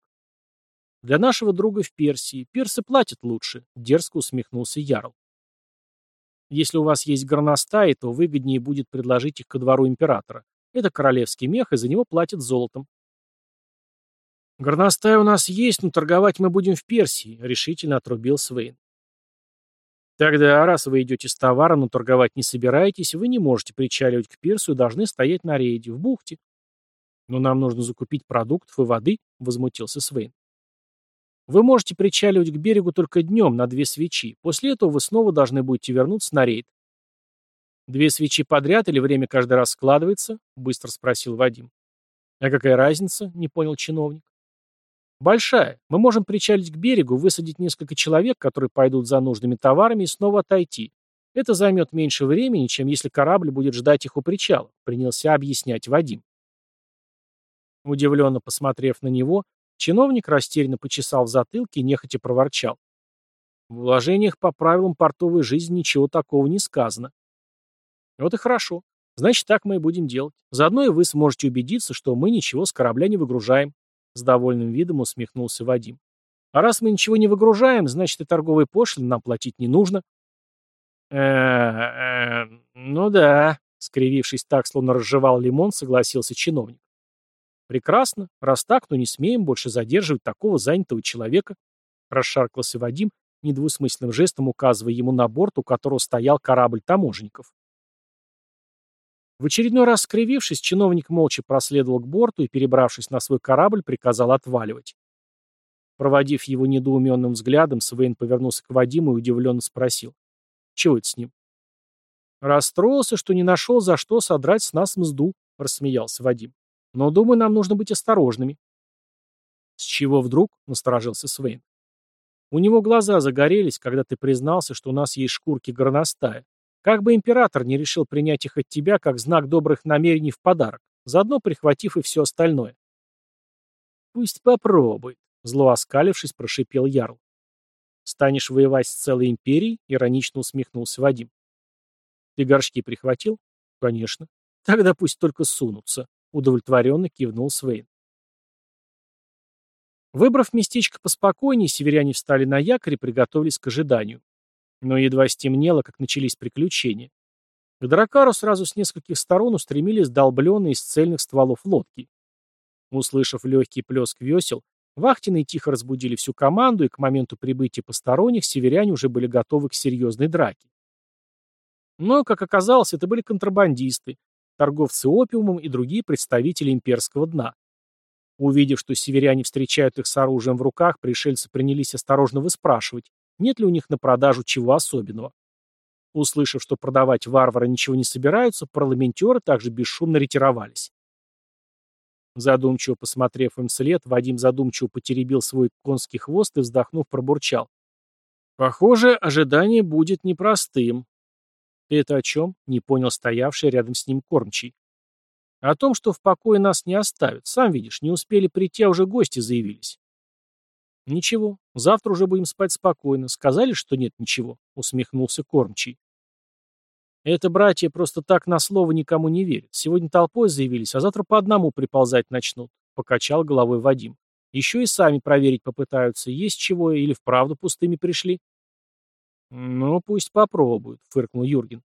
«Для нашего друга в Персии. Персы платят лучше», — дерзко усмехнулся Ярл. Если у вас есть горностаи, то выгоднее будет предложить их ко двору императора. Это королевский мех, и за него платят золотом. «Горностай у нас есть, но торговать мы будем в Персии», — решительно отрубил Свейн. «Тогда, раз вы идете с товаром, но торговать не собираетесь, вы не можете причаливать к пирсу и должны стоять на рейде, в бухте». «Но нам нужно закупить продуктов и воды», — возмутился Свейн. «Вы можете причаливать к берегу только днем на две свечи. После этого вы снова должны будете вернуться на рейд». «Две свечи подряд или время каждый раз складывается?» — быстро спросил Вадим. «А какая разница?» — не понял чиновник. Большая. Мы можем причалить к берегу, высадить несколько человек, которые пойдут за нужными товарами, и снова отойти. Это займет меньше времени, чем если корабль будет ждать их у причала, принялся объяснять Вадим. Удивленно посмотрев на него, чиновник растерянно почесал в затылке и нехотя проворчал. В вложениях по правилам портовой жизни ничего такого не сказано. Вот и хорошо. Значит, так мы и будем делать. Заодно и вы сможете убедиться, что мы ничего с корабля не выгружаем. С довольным видом усмехнулся Вадим. А раз мы ничего не выгружаем, значит и торговые пошлины нам платить не нужно. э э ну да, скривившись так, словно разжевал лимон, согласился чиновник. Прекрасно. Раз так, то не смеем больше задерживать такого занятого человека. Расшаркался Вадим, недвусмысленным жестом указывая ему на борт, у которого стоял корабль таможенников. В очередной раз скривившись, чиновник молча проследовал к борту и, перебравшись на свой корабль, приказал отваливать. Проводив его недоуменным взглядом, Свейн повернулся к Вадиму и удивленно спросил. «Чего это с ним?» «Расстроился, что не нашел, за что содрать с нас мзду», — рассмеялся Вадим. «Но, думаю, нам нужно быть осторожными». «С чего вдруг?» — насторожился Свейн. «У него глаза загорелись, когда ты признался, что у нас есть шкурки горностая. Как бы император не решил принять их от тебя как знак добрых намерений в подарок, заодно прихватив и все остальное. Пусть попробует, зло оскалившись, прошипел Ярл. Станешь воевать с целой империей? Иронично усмехнулся Вадим. Ты горшки прихватил? Конечно. Тогда пусть только сунутся, удовлетворенно кивнул Свейн. Выбрав местечко поспокойнее, северяне встали на якорь и приготовились к ожиданию. Но едва стемнело, как начались приключения. К Дракару сразу с нескольких сторон устремились долбленные из цельных стволов лодки. Услышав легкий плеск весел, вахтенные тихо разбудили всю команду, и к моменту прибытия посторонних северяне уже были готовы к серьезной драке. Но, как оказалось, это были контрабандисты, торговцы опиумом и другие представители имперского дна. Увидев, что северяне встречают их с оружием в руках, пришельцы принялись осторожно выспрашивать, нет ли у них на продажу чего особенного. Услышав, что продавать варвары ничего не собираются, парламентеры также бесшумно ретировались. Задумчиво посмотрев им вслед, Вадим задумчиво потеребил свой конский хвост и, вздохнув, пробурчал. «Похоже, ожидание будет непростым». «Ты это о чем?» — не понял стоявший рядом с ним кормчий. «О том, что в покое нас не оставят. Сам видишь, не успели прийти, а уже гости заявились. «Ничего, завтра уже будем спать спокойно. Сказали, что нет ничего», — усмехнулся кормчий. «Это братья просто так на слово никому не верят. Сегодня толпой заявились, а завтра по одному приползать начнут», — покачал головой Вадим. «Еще и сами проверить попытаются, есть чего или вправду пустыми пришли». «Ну, пусть попробуют», — фыркнул Юрген.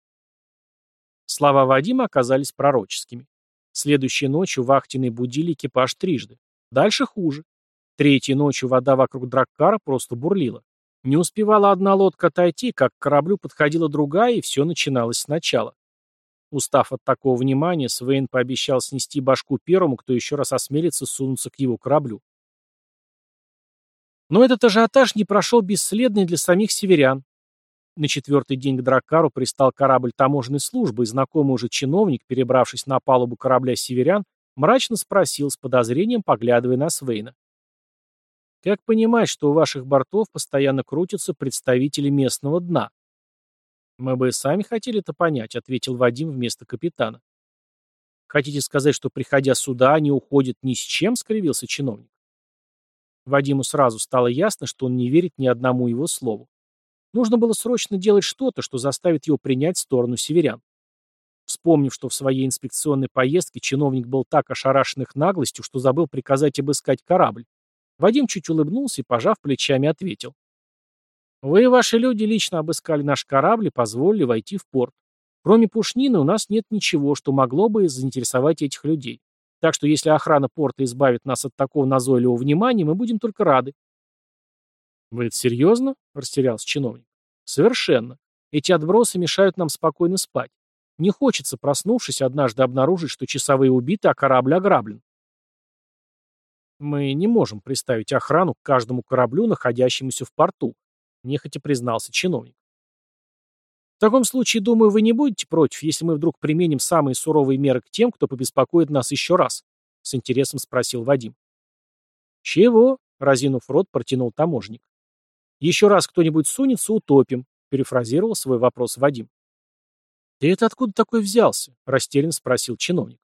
Слова Вадима оказались пророческими. Следующей ночью вахтенные будили экипаж трижды. Дальше хуже. Третьей ночью вода вокруг Драккара просто бурлила. Не успевала одна лодка отойти, как к кораблю подходила другая, и все начиналось сначала. Устав от такого внимания, Свейн пообещал снести башку первому, кто еще раз осмелится сунуться к его кораблю. Но этот ажиотаж не прошел бесследно для самих северян. На четвертый день к Драккару пристал корабль таможенной службы, и знакомый уже чиновник, перебравшись на палубу корабля северян, мрачно спросил с подозрением, поглядывая на Свейна. Как понимать, что у ваших бортов постоянно крутятся представители местного дна? Мы бы сами хотели это понять, ответил Вадим вместо капитана. Хотите сказать, что, приходя сюда, они уходят ни с чем, скривился чиновник. Вадиму сразу стало ясно, что он не верит ни одному его слову. Нужно было срочно делать что-то, что заставит его принять сторону северян. Вспомнив, что в своей инспекционной поездке чиновник был так ошарашен их наглостью, что забыл приказать обыскать корабль, Вадим чуть улыбнулся и, пожав плечами, ответил. Вы и ваши люди лично обыскали наш корабль и позволили войти в порт. Кроме пушнины у нас нет ничего, что могло бы заинтересовать этих людей. Так что если охрана порта избавит нас от такого назойливого внимания, мы будем только рады. «Вы это серьезно?» – растерялся чиновник. «Совершенно. Эти отбросы мешают нам спокойно спать. Не хочется, проснувшись, однажды обнаружить, что часовые убиты, а корабль ограблен. Мы не можем приставить охрану к каждому кораблю, находящемуся в порту, нехотя признался чиновник. В таком случае, думаю, вы не будете против, если мы вдруг применим самые суровые меры к тем, кто побеспокоит нас еще раз? С интересом спросил Вадим. Чего? Разинув рот, протянул таможник. Еще раз кто-нибудь сунется, утопим, перефразировал свой вопрос Вадим. «Ты это откуда такой взялся?» – растерянно спросил чиновник.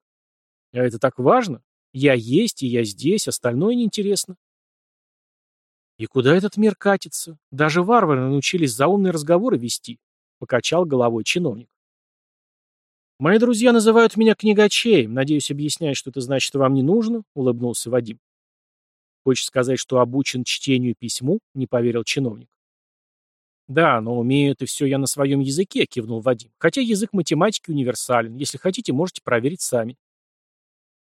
«А это так важно? Я есть, и я здесь, остальное неинтересно». «И куда этот мир катится? Даже варвары научились заумные разговоры вести», — покачал головой чиновник. «Мои друзья называют меня книгачеем. Надеюсь, объяснять, что это значит вам не нужно?» — улыбнулся Вадим. «Хочешь сказать, что обучен чтению и письму?» — не поверил чиновник. «Да, но умею это все я на своем языке», — кивнул Вадим. «Хотя язык математики универсален. Если хотите, можете проверить сами».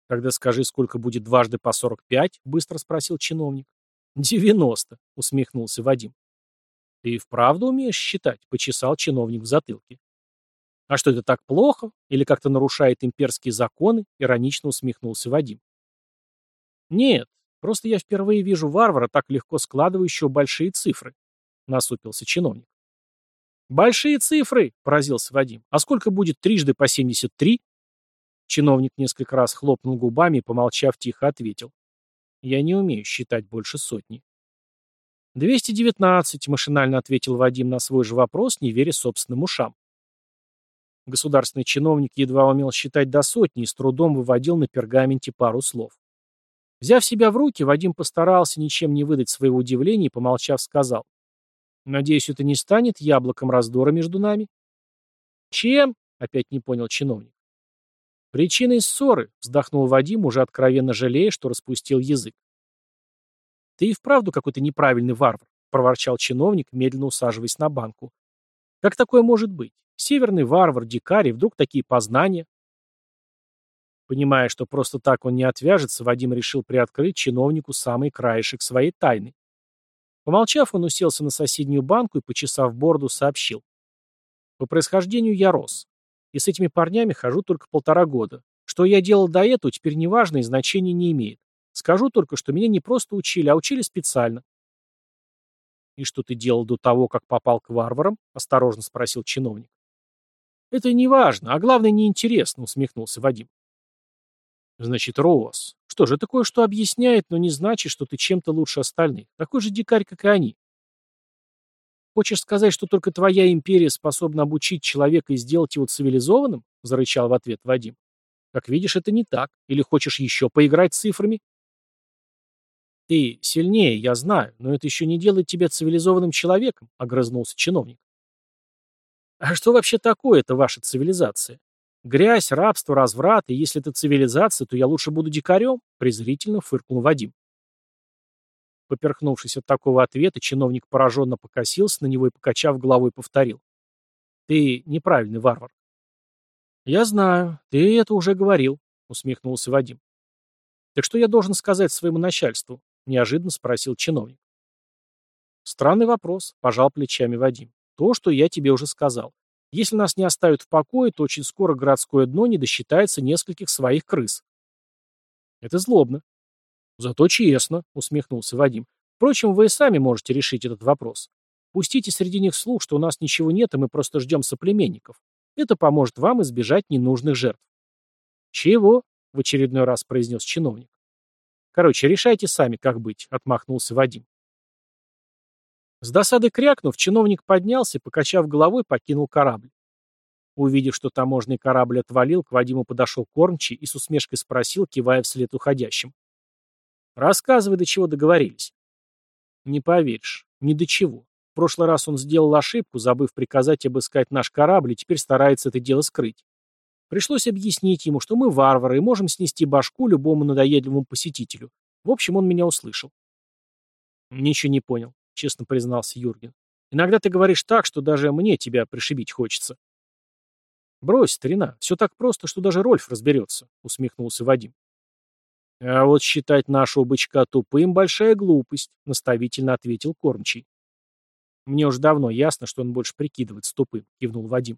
«Тогда скажи, сколько будет дважды по сорок пять?» — быстро спросил чиновник. «Девяносто», — усмехнулся Вадим. «Ты вправду умеешь считать?» — почесал чиновник в затылке. «А что, это так плохо? Или как-то нарушает имперские законы?» — иронично усмехнулся Вадим. «Нет, просто я впервые вижу варвара, так легко складывающего большие цифры насупился чиновник. «Большие цифры!» — поразился Вадим. «А сколько будет трижды по 73?» Чиновник несколько раз хлопнул губами и, помолчав, тихо ответил. «Я не умею считать больше сотни». «Двести девятнадцать», — машинально ответил Вадим на свой же вопрос, не веря собственным ушам. Государственный чиновник едва умел считать до сотни и с трудом выводил на пергаменте пару слов. Взяв себя в руки, Вадим постарался ничем не выдать своего удивления и, помолчав, сказал. Надеюсь, это не станет яблоком раздора между нами? Чем? Опять не понял чиновник. Причиной ссоры, вздохнул Вадим, уже откровенно жалея, что распустил язык. Ты и вправду какой-то неправильный варвар, проворчал чиновник, медленно усаживаясь на банку. Как такое может быть? Северный варвар, дикарь, вдруг такие познания? Понимая, что просто так он не отвяжется, Вадим решил приоткрыть чиновнику самый краешек своей тайны. Помолчав, он уселся на соседнюю банку и, почесав бороду, сообщил. По происхождению я рос. И с этими парнями хожу только полтора года. Что я делал до этого, теперь неважно и значения не имеет. Скажу только, что меня не просто учили, а учили специально. «И что ты делал до того, как попал к варварам?» — осторожно спросил чиновник. «Это не важно, а главное, неинтересно», — усмехнулся Вадим. Значит, Роуз. Что же, это кое-что объясняет, но не значит, что ты чем-то лучше остальных. Такой же дикарь, как и они. Хочешь сказать, что только твоя империя способна обучить человека и сделать его цивилизованным? Зарычал в ответ Вадим. Как видишь, это не так. Или хочешь еще поиграть цифрами? Ты сильнее, я знаю, но это еще не делает тебя цивилизованным человеком, огрызнулся чиновник. А что вообще такое эта ваша цивилизация? Грязь, рабство, разврат, и если это цивилизация, то я лучше буду дикарем, презрительно фыркнул Вадим. Поперхнувшись от такого ответа, чиновник пораженно покосился на него и, покачав головой, повторил. «Ты неправильный варвар». «Я знаю, ты это уже говорил», — усмехнулся Вадим. «Так что я должен сказать своему начальству?» — неожиданно спросил чиновник. «Странный вопрос», — пожал плечами Вадим. «То, что я тебе уже сказал. Если нас не оставят в покое, то очень скоро городское дно не досчитается нескольких своих крыс. Это злобно. Зато честно, усмехнулся Вадим. Впрочем, вы и сами можете решить этот вопрос. Пустите среди них слух, что у нас ничего нет, и мы просто ждем соплеменников. Это поможет вам избежать ненужных жертв. Чего? В очередной раз произнес чиновник. Короче, решайте сами, как быть, отмахнулся Вадим. С досады крякнув, чиновник поднялся и, покачав головой, покинул корабль. Увидев, что таможенный корабль отвалил, к Вадиму подошел кормчий и с усмешкой спросил, кивая вслед уходящим. «Рассказывай, до чего договорились». «Не поверишь, ни до чего. В прошлый раз он сделал ошибку, забыв приказать обыскать наш корабль, и теперь старается это дело скрыть. Пришлось объяснить ему, что мы варвары и можем снести башку любому надоедливому посетителю. В общем, он меня услышал. Ничего не понял честно признался Юрген. Иногда ты говоришь так, что даже мне тебя пришибить хочется. Брось, старина, все так просто, что даже Рольф разберется, усмехнулся Вадим. А вот считать нашего бычка тупым — большая глупость, наставительно ответил Кормчий. Мне уж давно ясно, что он больше прикидывается тупым, кивнул Вадим.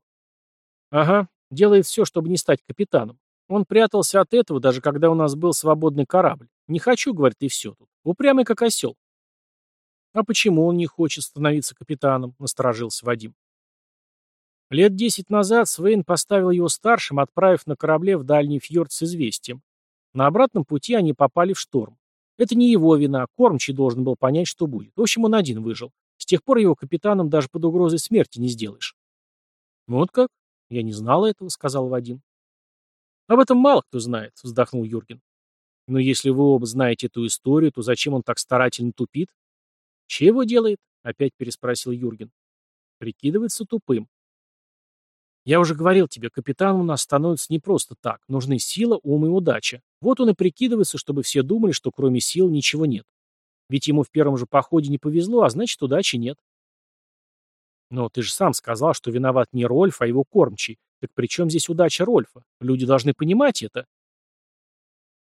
Ага, делает все, чтобы не стать капитаном. Он прятался от этого, даже когда у нас был свободный корабль. Не хочу, говорит, и все тут. Упрямый как осел. А почему он не хочет становиться капитаном? Насторожился Вадим. Лет десять назад Свейн поставил его старшим, отправив на корабле в дальний фьорд с известием. На обратном пути они попали в шторм. Это не его вина, кормчий должен был понять, что будет. В общем, он один выжил. С тех пор его капитаном даже под угрозой смерти не сделаешь. Вот как? Я не знал этого, сказал Вадим. Об этом мало кто знает, вздохнул Юрген. Но если вы оба знаете эту историю, то зачем он так старательно тупит? Чего делает? Опять переспросил Юрген. Прикидывается тупым. Я уже говорил тебе, капитан у нас становится не просто так. Нужны сила, ум и удача. Вот он и прикидывается, чтобы все думали, что кроме сил ничего нет. Ведь ему в первом же походе не повезло, а значит, удачи нет. Но ты же сам сказал, что виноват не Рольф, а его кормчий. Так при чем здесь удача Рольфа? Люди должны понимать это.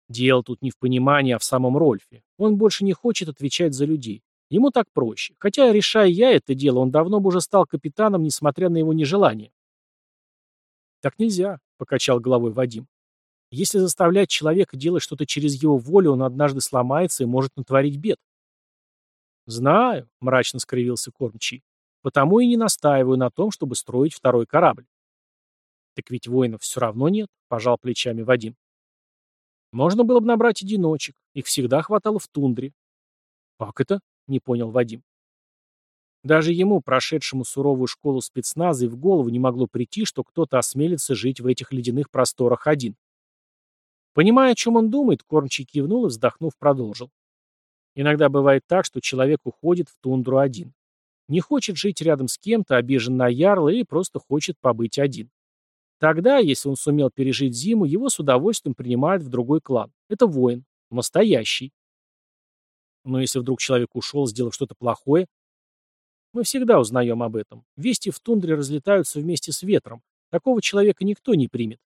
Дело тут не в понимании, а в самом Рольфе. Он больше не хочет отвечать за людей. Ему так проще. Хотя, решая я это дело, он давно бы уже стал капитаном, несмотря на его нежелание. Так нельзя, покачал головой Вадим. Если заставлять человека делать что-то через его волю, он однажды сломается и может натворить бед. Знаю, мрачно скривился кормчий. Потому и не настаиваю на том, чтобы строить второй корабль. Так ведь воинов все равно нет, пожал плечами Вадим. Можно было бы набрать одиночек, их всегда хватало в тундре. Как это? Не понял Вадим. Даже ему, прошедшему суровую школу спецназа, и в голову не могло прийти, что кто-то осмелится жить в этих ледяных просторах один. Понимая, о чем он думает, Кормчий кивнул и, вздохнув, продолжил. Иногда бывает так, что человек уходит в тундру один. Не хочет жить рядом с кем-то, обижен на ярло или просто хочет побыть один. Тогда, если он сумел пережить зиму, его с удовольствием принимают в другой клан. Это воин. Настоящий. Но если вдруг человек ушел, сделав что-то плохое, мы всегда узнаем об этом. Вести в тундре разлетаются вместе с ветром. Такого человека никто не примет.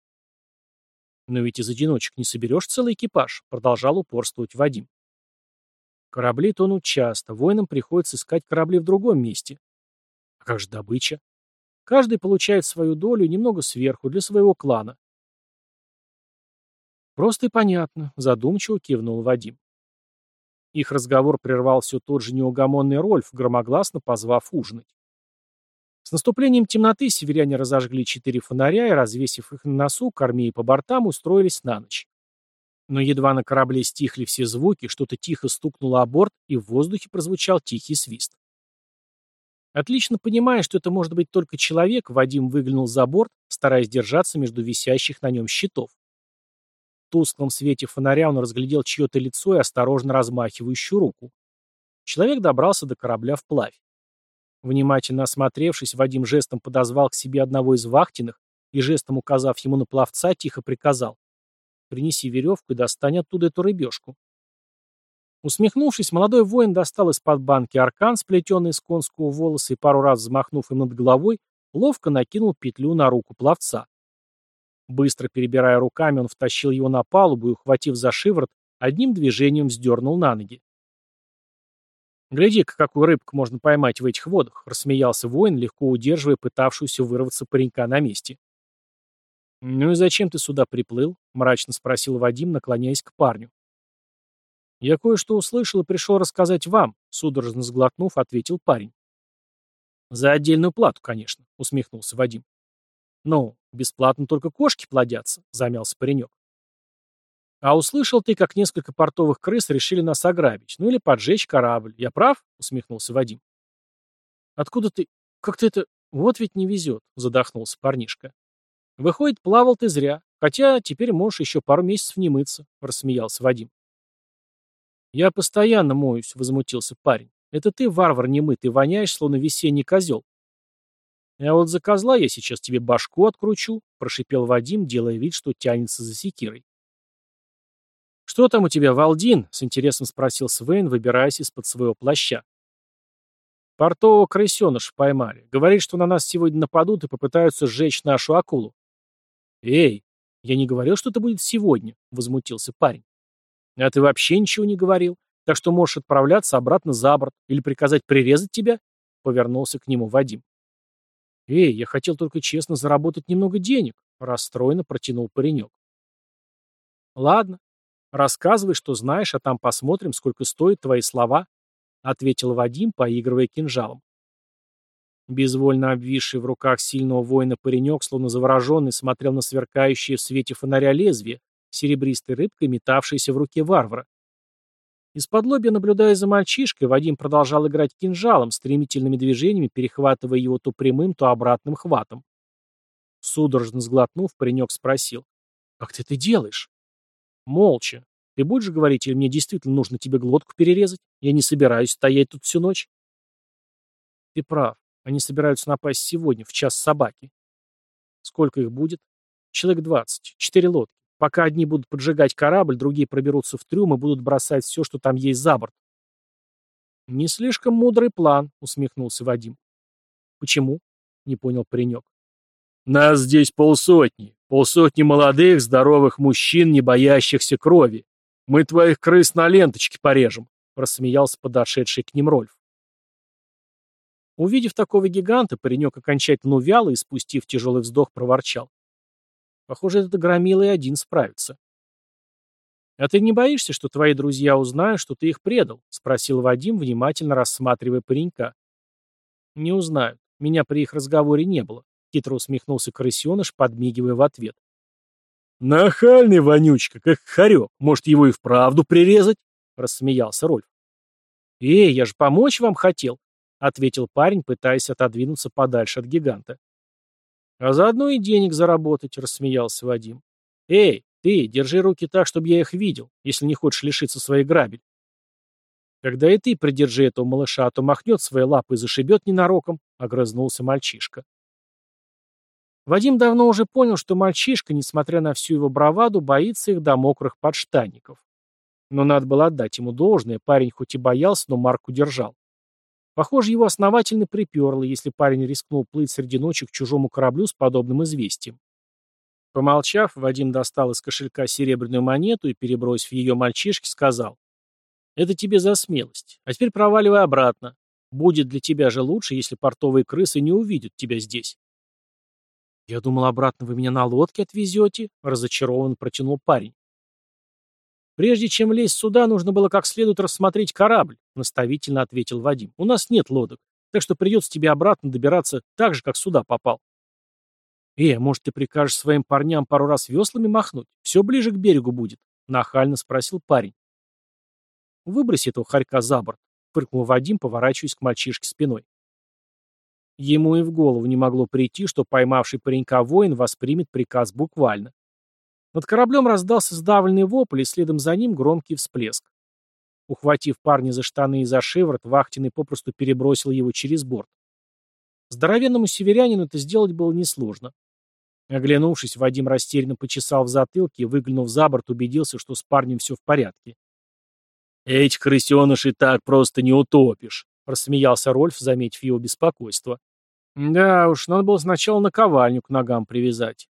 Но ведь из одиночек не соберешь целый экипаж, продолжал упорствовать Вадим. Корабли тонут часто, воинам приходится искать корабли в другом месте. А как же добыча? Каждый получает свою долю немного сверху для своего клана. Просто и понятно, задумчиво кивнул Вадим. Их разговор прервал все тот же неугомонный Рольф, громогласно позвав ужинать. С наступлением темноты северяне разожгли четыре фонаря и, развесив их на носу, корме и по бортам, устроились на ночь. Но едва на корабле стихли все звуки, что-то тихо стукнуло о борт, и в воздухе прозвучал тихий свист. Отлично понимая, что это может быть только человек, Вадим выглянул за борт, стараясь держаться между висящих на нем щитов. Тусклом свете фонаря он разглядел чье-то лицо и осторожно размахивающую руку. Человек добрался до корабля вплавь. Внимательно осмотревшись, Вадим жестом подозвал к себе одного из вахтенных и, жестом указав ему на пловца, тихо приказал. «Принеси веревку и достань оттуда эту рыбешку». Усмехнувшись, молодой воин достал из-под банки аркан, сплетенный из конского волоса, и пару раз взмахнув им над головой, ловко накинул петлю на руку пловца. Быстро перебирая руками, он втащил его на палубу и, ухватив за шиворот, одним движением вздернул на ноги. «Гляди-ка, какую рыбку можно поймать в этих водах», — рассмеялся воин, легко удерживая пытавшуюся вырваться паренька на месте. «Ну и зачем ты сюда приплыл?» — мрачно спросил Вадим, наклоняясь к парню. «Я кое-что услышал и пришел рассказать вам», — судорожно сглотнув, ответил парень. «За отдельную плату, конечно», — усмехнулся Вадим. «Ну, бесплатно только кошки плодятся», — замялся паренек. «А услышал ты, как несколько портовых крыс решили нас ограбить, ну или поджечь корабль. Я прав?» — усмехнулся Вадим. «Откуда ты... Как ты это... Вот ведь не везет», — задохнулся парнишка. «Выходит, плавал ты зря, хотя теперь можешь еще пару месяцев не мыться», — рассмеялся Вадим. «Я постоянно моюсь», — возмутился парень. «Это ты, варвар немытый, воняешь, словно весенний козел». «А вот за козла я сейчас тебе башку откручу», — прошипел Вадим, делая вид, что тянется за секирой. «Что там у тебя, Валдин?» — с интересом спросил Свейн, выбираясь из-под своего плаща. Портового крысеныша поймали. Говорит, что на нас сегодня нападут и попытаются сжечь нашу акулу. Эй, я не говорил, что это будет сегодня, возмутился парень. А ты вообще ничего не говорил. Так что можешь отправляться обратно за борт или приказать прирезать тебя, повернулся к нему Вадим. Эй, я хотел только честно заработать немного денег, расстроенно протянул паренек. Ладно, рассказывай, что знаешь, а там посмотрим, сколько стоят твои слова, ответил Вадим, поигрывая кинжалом. Безвольно обвисший в руках сильного воина паренек, словно завороженный, смотрел на сверкающее в свете фонаря лезвие, серебристой рыбкой, метавшейся в руке варвара. Из-под лобья, наблюдая за мальчишкой, Вадим продолжал играть кинжалом, стремительными движениями перехватывая его то прямым, то обратным хватом. Судорожно сглотнув, паренек спросил. «Как ты это делаешь?» «Молча. Ты будешь говорить, или мне действительно нужно тебе глотку перерезать? Я не собираюсь стоять тут всю ночь». «Ты прав. Они собираются напасть сегодня, в час собаки». «Сколько их будет?» «Человек двадцать. Четыре лодки. Пока одни будут поджигать корабль, другие проберутся в трюм и будут бросать все, что там есть за борт. «Не слишком мудрый план», — усмехнулся Вадим. «Почему?» — не понял паренек. «Нас здесь полсотни. Полсотни молодых, здоровых мужчин, не боящихся крови. Мы твоих крыс на ленточке порежем», — рассмеялся подошедший к ним Рольф. Увидев такого гиганта, паренек окончательно увял и, спустив тяжелый вздох, проворчал. Похоже, этот громила и один справится. «А ты не боишься, что твои друзья узнают, что ты их предал?» — спросил Вадим, внимательно рассматривая паренька. «Не узнают. Меня при их разговоре не было», — хитро усмехнулся крысеныш, подмигивая в ответ. «Нахальный вонючка, как хорек. Может, его и вправду прирезать?» — рассмеялся Рольф. «Эй, я же помочь вам хотел», — ответил парень, пытаясь отодвинуться подальше от гиганта. «А заодно и денег заработать», — рассмеялся Вадим. «Эй, ты, держи руки так, чтобы я их видел, если не хочешь лишиться своей грабель». «Когда и ты придержи этого малыша, а то махнет своей лапой и зашибет ненароком», — огрызнулся мальчишка. Вадим давно уже понял, что мальчишка, несмотря на всю его браваду, боится их до мокрых подштанников. Но надо было отдать ему должное, парень хоть и боялся, но марку держал. Похоже, его основательно приперло, если парень рискнул плыть среди ночи к чужому кораблю с подобным известием. Помолчав, Вадим достал из кошелька серебряную монету и, перебросив ее мальчишке, сказал. «Это тебе за смелость. А теперь проваливай обратно. Будет для тебя же лучше, если портовые крысы не увидят тебя здесь». «Я думал, обратно вы меня на лодке отвезете», — разочарованно протянул парень. «Прежде чем лезть сюда, нужно было как следует рассмотреть корабль», — наставительно ответил Вадим. «У нас нет лодок, так что придется тебе обратно добираться так же, как сюда попал». «Э, может, ты прикажешь своим парням пару раз веслами махнуть? Все ближе к берегу будет», — нахально спросил парень. «Выброси этого хорька за борт», — фыркнул Вадим, поворачиваясь к мальчишке спиной. Ему и в голову не могло прийти, что поймавший паренька воин воспримет приказ буквально. Над кораблем раздался сдавленный вопль, и следом за ним громкий всплеск. Ухватив парня за штаны и за шиворот, вахтенный попросту перебросил его через борт. Здоровенному северянину это сделать было несложно. Оглянувшись, Вадим растерянно почесал в затылке и, выглянув за борт, убедился, что с парнем все в порядке. «Этих крысенышей так просто не утопишь», — рассмеялся Рольф, заметив его беспокойство. «Да уж, надо было сначала наковальню к ногам привязать.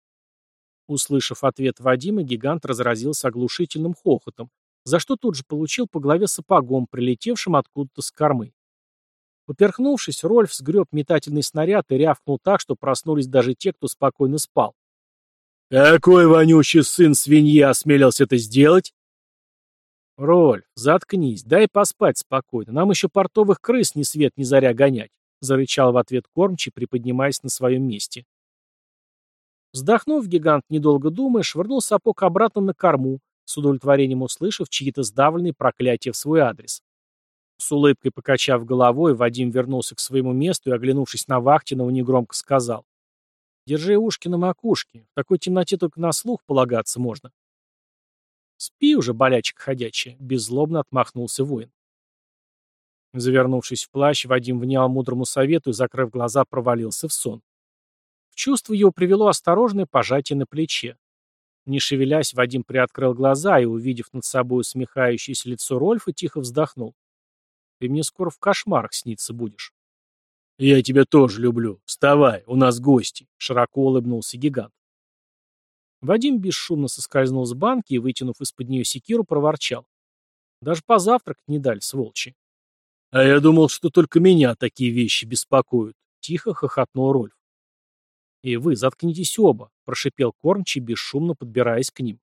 Услышав ответ Вадима, гигант разразился оглушительным хохотом, за что тут же получил по голове сапогом, прилетевшим откуда-то с кормы. Поперхнувшись, Рольф сгреб метательный снаряд и рявкнул так, что проснулись даже те, кто спокойно спал. «Какой вонючий сын свиньи осмелился это сделать?» «Рольф, заткнись, дай поспать спокойно, нам еще портовых крыс ни свет ни заря гонять», зарычал в ответ кормчий, приподнимаясь на своем месте. Вздохнув, гигант, недолго думая, швырнул сапог обратно на корму, с удовлетворением услышав чьи-то сдавленные проклятия в свой адрес. С улыбкой покачав головой, Вадим вернулся к своему месту и, оглянувшись на Вахтинова, негромко сказал. «Держи ушки на макушке. В такой темноте только на слух полагаться можно». «Спи уже, болячек ходячая», — беззлобно отмахнулся воин. Завернувшись в плащ, Вадим внял мудрому совету и, закрыв глаза, провалился в сон чувство его привело осторожное пожатие на плече. Не шевелясь, Вадим приоткрыл глаза и, увидев над собой усмехающееся лицо Рольфа, тихо вздохнул. «Ты мне скоро в кошмарах сниться будешь». «Я тебя тоже люблю. Вставай, у нас гости», — широко улыбнулся гигант. Вадим бесшумно соскользнул с банки и, вытянув из-под нее секиру, проворчал. Даже позавтракать не дали, сволочи. «А я думал, что только меня такие вещи беспокоят», — тихо хохотнул Рольф. «И вы заткнитесь оба», — прошипел Кормчий, бесшумно подбираясь к ним.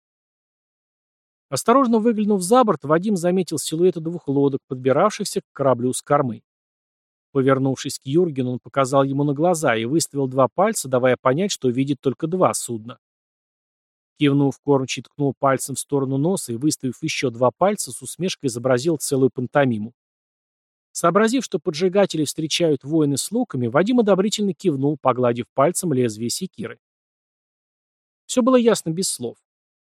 Осторожно выглянув за борт, Вадим заметил силуэты двух лодок, подбиравшихся к кораблю с кормы. Повернувшись к Юргену, он показал ему на глаза и выставил два пальца, давая понять, что видит только два судна. Кивнув, кормчий ткнул пальцем в сторону носа и, выставив еще два пальца, с усмешкой изобразил целую пантомиму. Сообразив, что поджигатели встречают воины с луками, Вадим одобрительно кивнул, погладив пальцем лезвие секиры. Все было ясно без слов.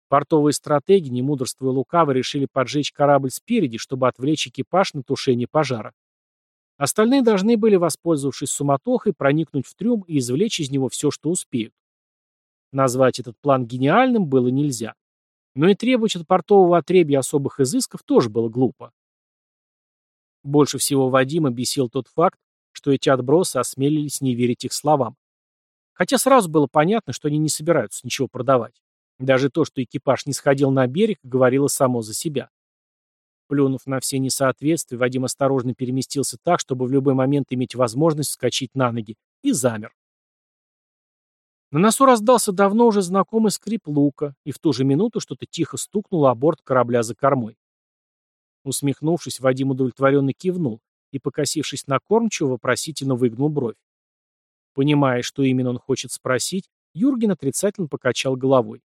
Портовые стратеги, не мудрствуя лукаво, решили поджечь корабль спереди, чтобы отвлечь экипаж на тушение пожара. Остальные должны были, воспользовавшись суматохой, проникнуть в трюм и извлечь из него все, что успеют. Назвать этот план гениальным было нельзя. Но и требовать от портового отребья особых изысков тоже было глупо. Больше всего Вадима бесил тот факт, что эти отбросы осмелились не верить их словам. Хотя сразу было понятно, что они не собираются ничего продавать. Даже то, что экипаж не сходил на берег, говорило само за себя. Плюнув на все несоответствия, Вадим осторожно переместился так, чтобы в любой момент иметь возможность вскочить на ноги, и замер. На носу раздался давно уже знакомый скрип лука, и в ту же минуту что-то тихо стукнуло о борт корабля за кормой. Усмехнувшись, Вадим удовлетворенно кивнул и, покосившись на кормчего, вопросительно выгнул бровь. Понимая, что именно он хочет спросить, Юрген отрицательно покачал головой.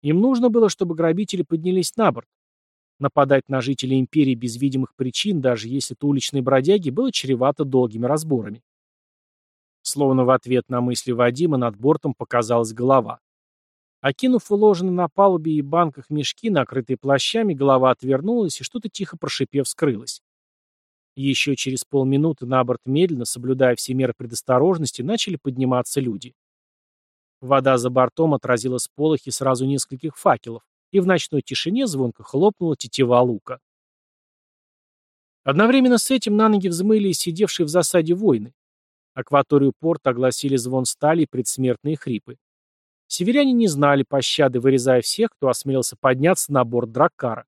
Им нужно было, чтобы грабители поднялись на борт. Нападать на жителей империи без видимых причин, даже если это уличные бродяги, было чревато долгими разборами. Словно в ответ на мысли Вадима над бортом показалась голова. Окинув уложенные на палубе и банках мешки, накрытые плащами, голова отвернулась и что-то тихо прошипев скрылась. Еще через полминуты на борт медленно, соблюдая все меры предосторожности, начали подниматься люди. Вода за бортом отразила с полохи сразу нескольких факелов, и в ночной тишине звонко хлопнула тетива лука. Одновременно с этим на ноги взмыли сидевшие в засаде воины. Акваторию порта огласили звон стали и предсмертные хрипы. Северяне не знали пощады, вырезая всех, кто осмелился подняться на борт Драккара.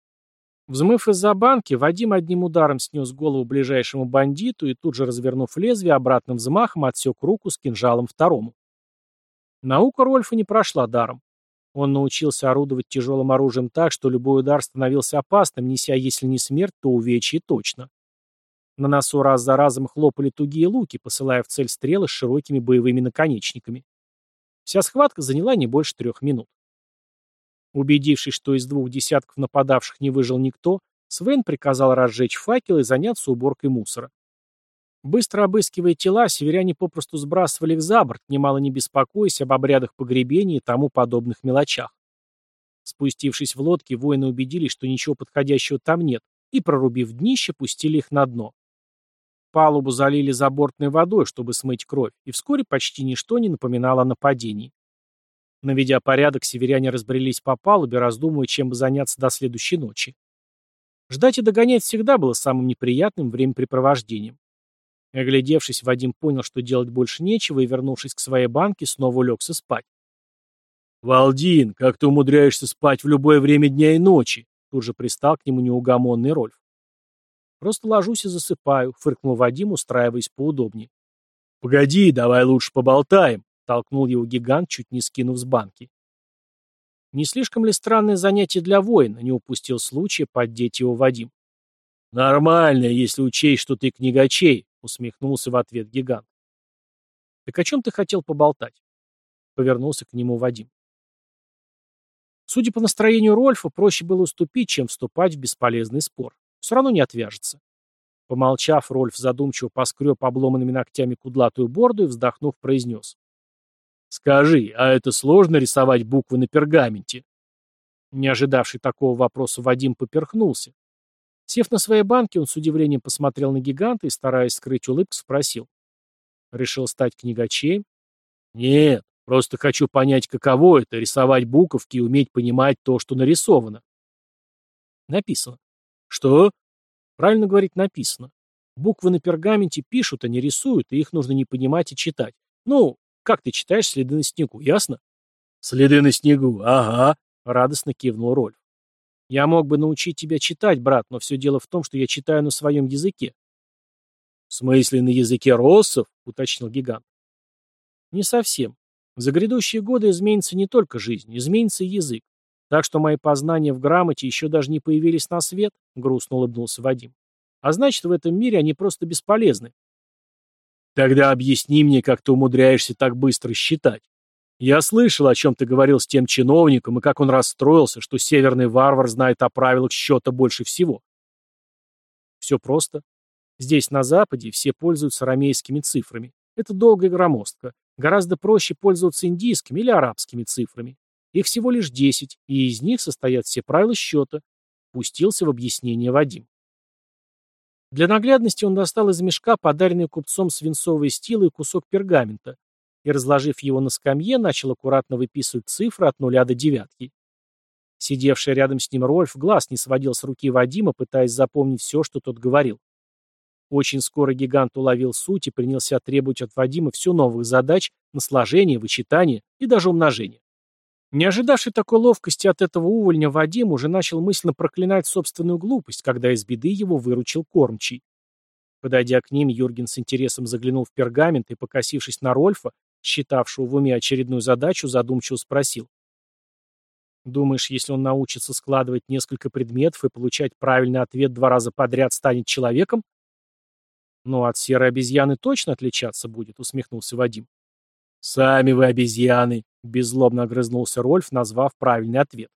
Взмыв из-за банки, Вадим одним ударом снес голову ближайшему бандиту и тут же, развернув лезвие, обратным взмахом отсек руку с кинжалом второму. Наука Рольфа не прошла даром. Он научился орудовать тяжелым оружием так, что любой удар становился опасным, неся, если не смерть, то увечье точно. На носу раз за разом хлопали тугие луки, посылая в цель стрелы с широкими боевыми наконечниками. Вся схватка заняла не больше трех минут. Убедившись, что из двух десятков нападавших не выжил никто, Свен приказал разжечь факел и заняться уборкой мусора. Быстро обыскивая тела, северяне попросту сбрасывали их за борт, немало не беспокоясь об обрядах погребения и тому подобных мелочах. Спустившись в лодки, воины убедились, что ничего подходящего там нет, и, прорубив днище, пустили их на дно. Палубу залили забортной водой, чтобы смыть кровь, и вскоре почти ничто не напоминало о нападении. Наведя порядок, северяне разбрелись по палубе, раздумывая, чем бы заняться до следующей ночи. Ждать и догонять всегда было самым неприятным времяпрепровождением. Оглядевшись, Вадим понял, что делать больше нечего, и, вернувшись к своей банке, снова улегся спать. «Валдин, как ты умудряешься спать в любое время дня и ночи?» Тут же пристал к нему неугомонный Рольф. «Просто ложусь и засыпаю», — фыркнул Вадим, устраиваясь поудобнее. «Погоди, давай лучше поболтаем», — толкнул его гигант, чуть не скинув с банки. Не слишком ли странное занятие для воина, не упустил случая поддеть его Вадим. «Нормально, если учесть, что ты книгачей», — усмехнулся в ответ гигант. «Так о чем ты хотел поболтать?» — повернулся к нему Вадим. Судя по настроению Рольфа, проще было уступить, чем вступать в бесполезный спор. Все равно не отвяжется. Помолчав, Рольф задумчиво поскреб обломанными ногтями кудлатую борду и, вздохнув, произнес. «Скажи, а это сложно рисовать буквы на пергаменте?» Не ожидавший такого вопроса, Вадим поперхнулся. Сев на своей банке, он с удивлением посмотрел на гиганта и, стараясь скрыть улыбку, спросил. «Решил стать книгачеем?» «Нет, Просто хочу понять, каково это — рисовать буковки и уметь понимать то, что нарисовано. Написано. Что? Правильно говорить, написано. Буквы на пергаменте пишут, а не рисуют, и их нужно не понимать и читать. Ну, как ты читаешь следы на снегу, ясно? Следы на снегу, ага, радостно кивнул Рольф. Я мог бы научить тебя читать, брат, но все дело в том, что я читаю на своем языке. В смысле, на языке россов? уточнил гигант. Не совсем. За грядущие годы изменится не только жизнь, изменится и язык. Так что мои познания в грамоте еще даже не появились на свет, грустно улыбнулся Вадим. А значит, в этом мире они просто бесполезны. Тогда объясни мне, как ты умудряешься так быстро считать. Я слышал, о чем ты говорил с тем чиновником, и как он расстроился, что северный варвар знает о правилах счета больше всего. Все просто. Здесь, на Западе, все пользуются рамейскими цифрами. Это долго и громоздко. Гораздо проще пользоваться индийскими или арабскими цифрами. Их всего лишь 10, и из них состоят все правила счета. Пустился в объяснение Вадим. Для наглядности он достал из мешка подаренный купцом свинцовые стилы и кусок пергамента, и, разложив его на скамье, начал аккуратно выписывать цифры от нуля до девятки. Сидевший рядом с ним Рольф глаз не сводил с руки Вадима, пытаясь запомнить все, что тот говорил. Очень скоро гигант уловил суть и принялся требовать от Вадима все новых задач на сложение, вычитание и даже умножение. Не ожидавший такой ловкости от этого увольня, Вадим уже начал мысленно проклинать собственную глупость, когда из беды его выручил кормчий. Подойдя к ним, Юрген с интересом заглянул в пергамент и, покосившись на Рольфа, считавшего в уме очередную задачу, задумчиво спросил. «Думаешь, если он научится складывать несколько предметов и получать правильный ответ два раза подряд, станет человеком?» «Ну, от серой обезьяны точно отличаться будет», — усмехнулся Вадим. «Сами вы обезьяны», — беззлобно огрызнулся Рольф, назвав правильный ответ.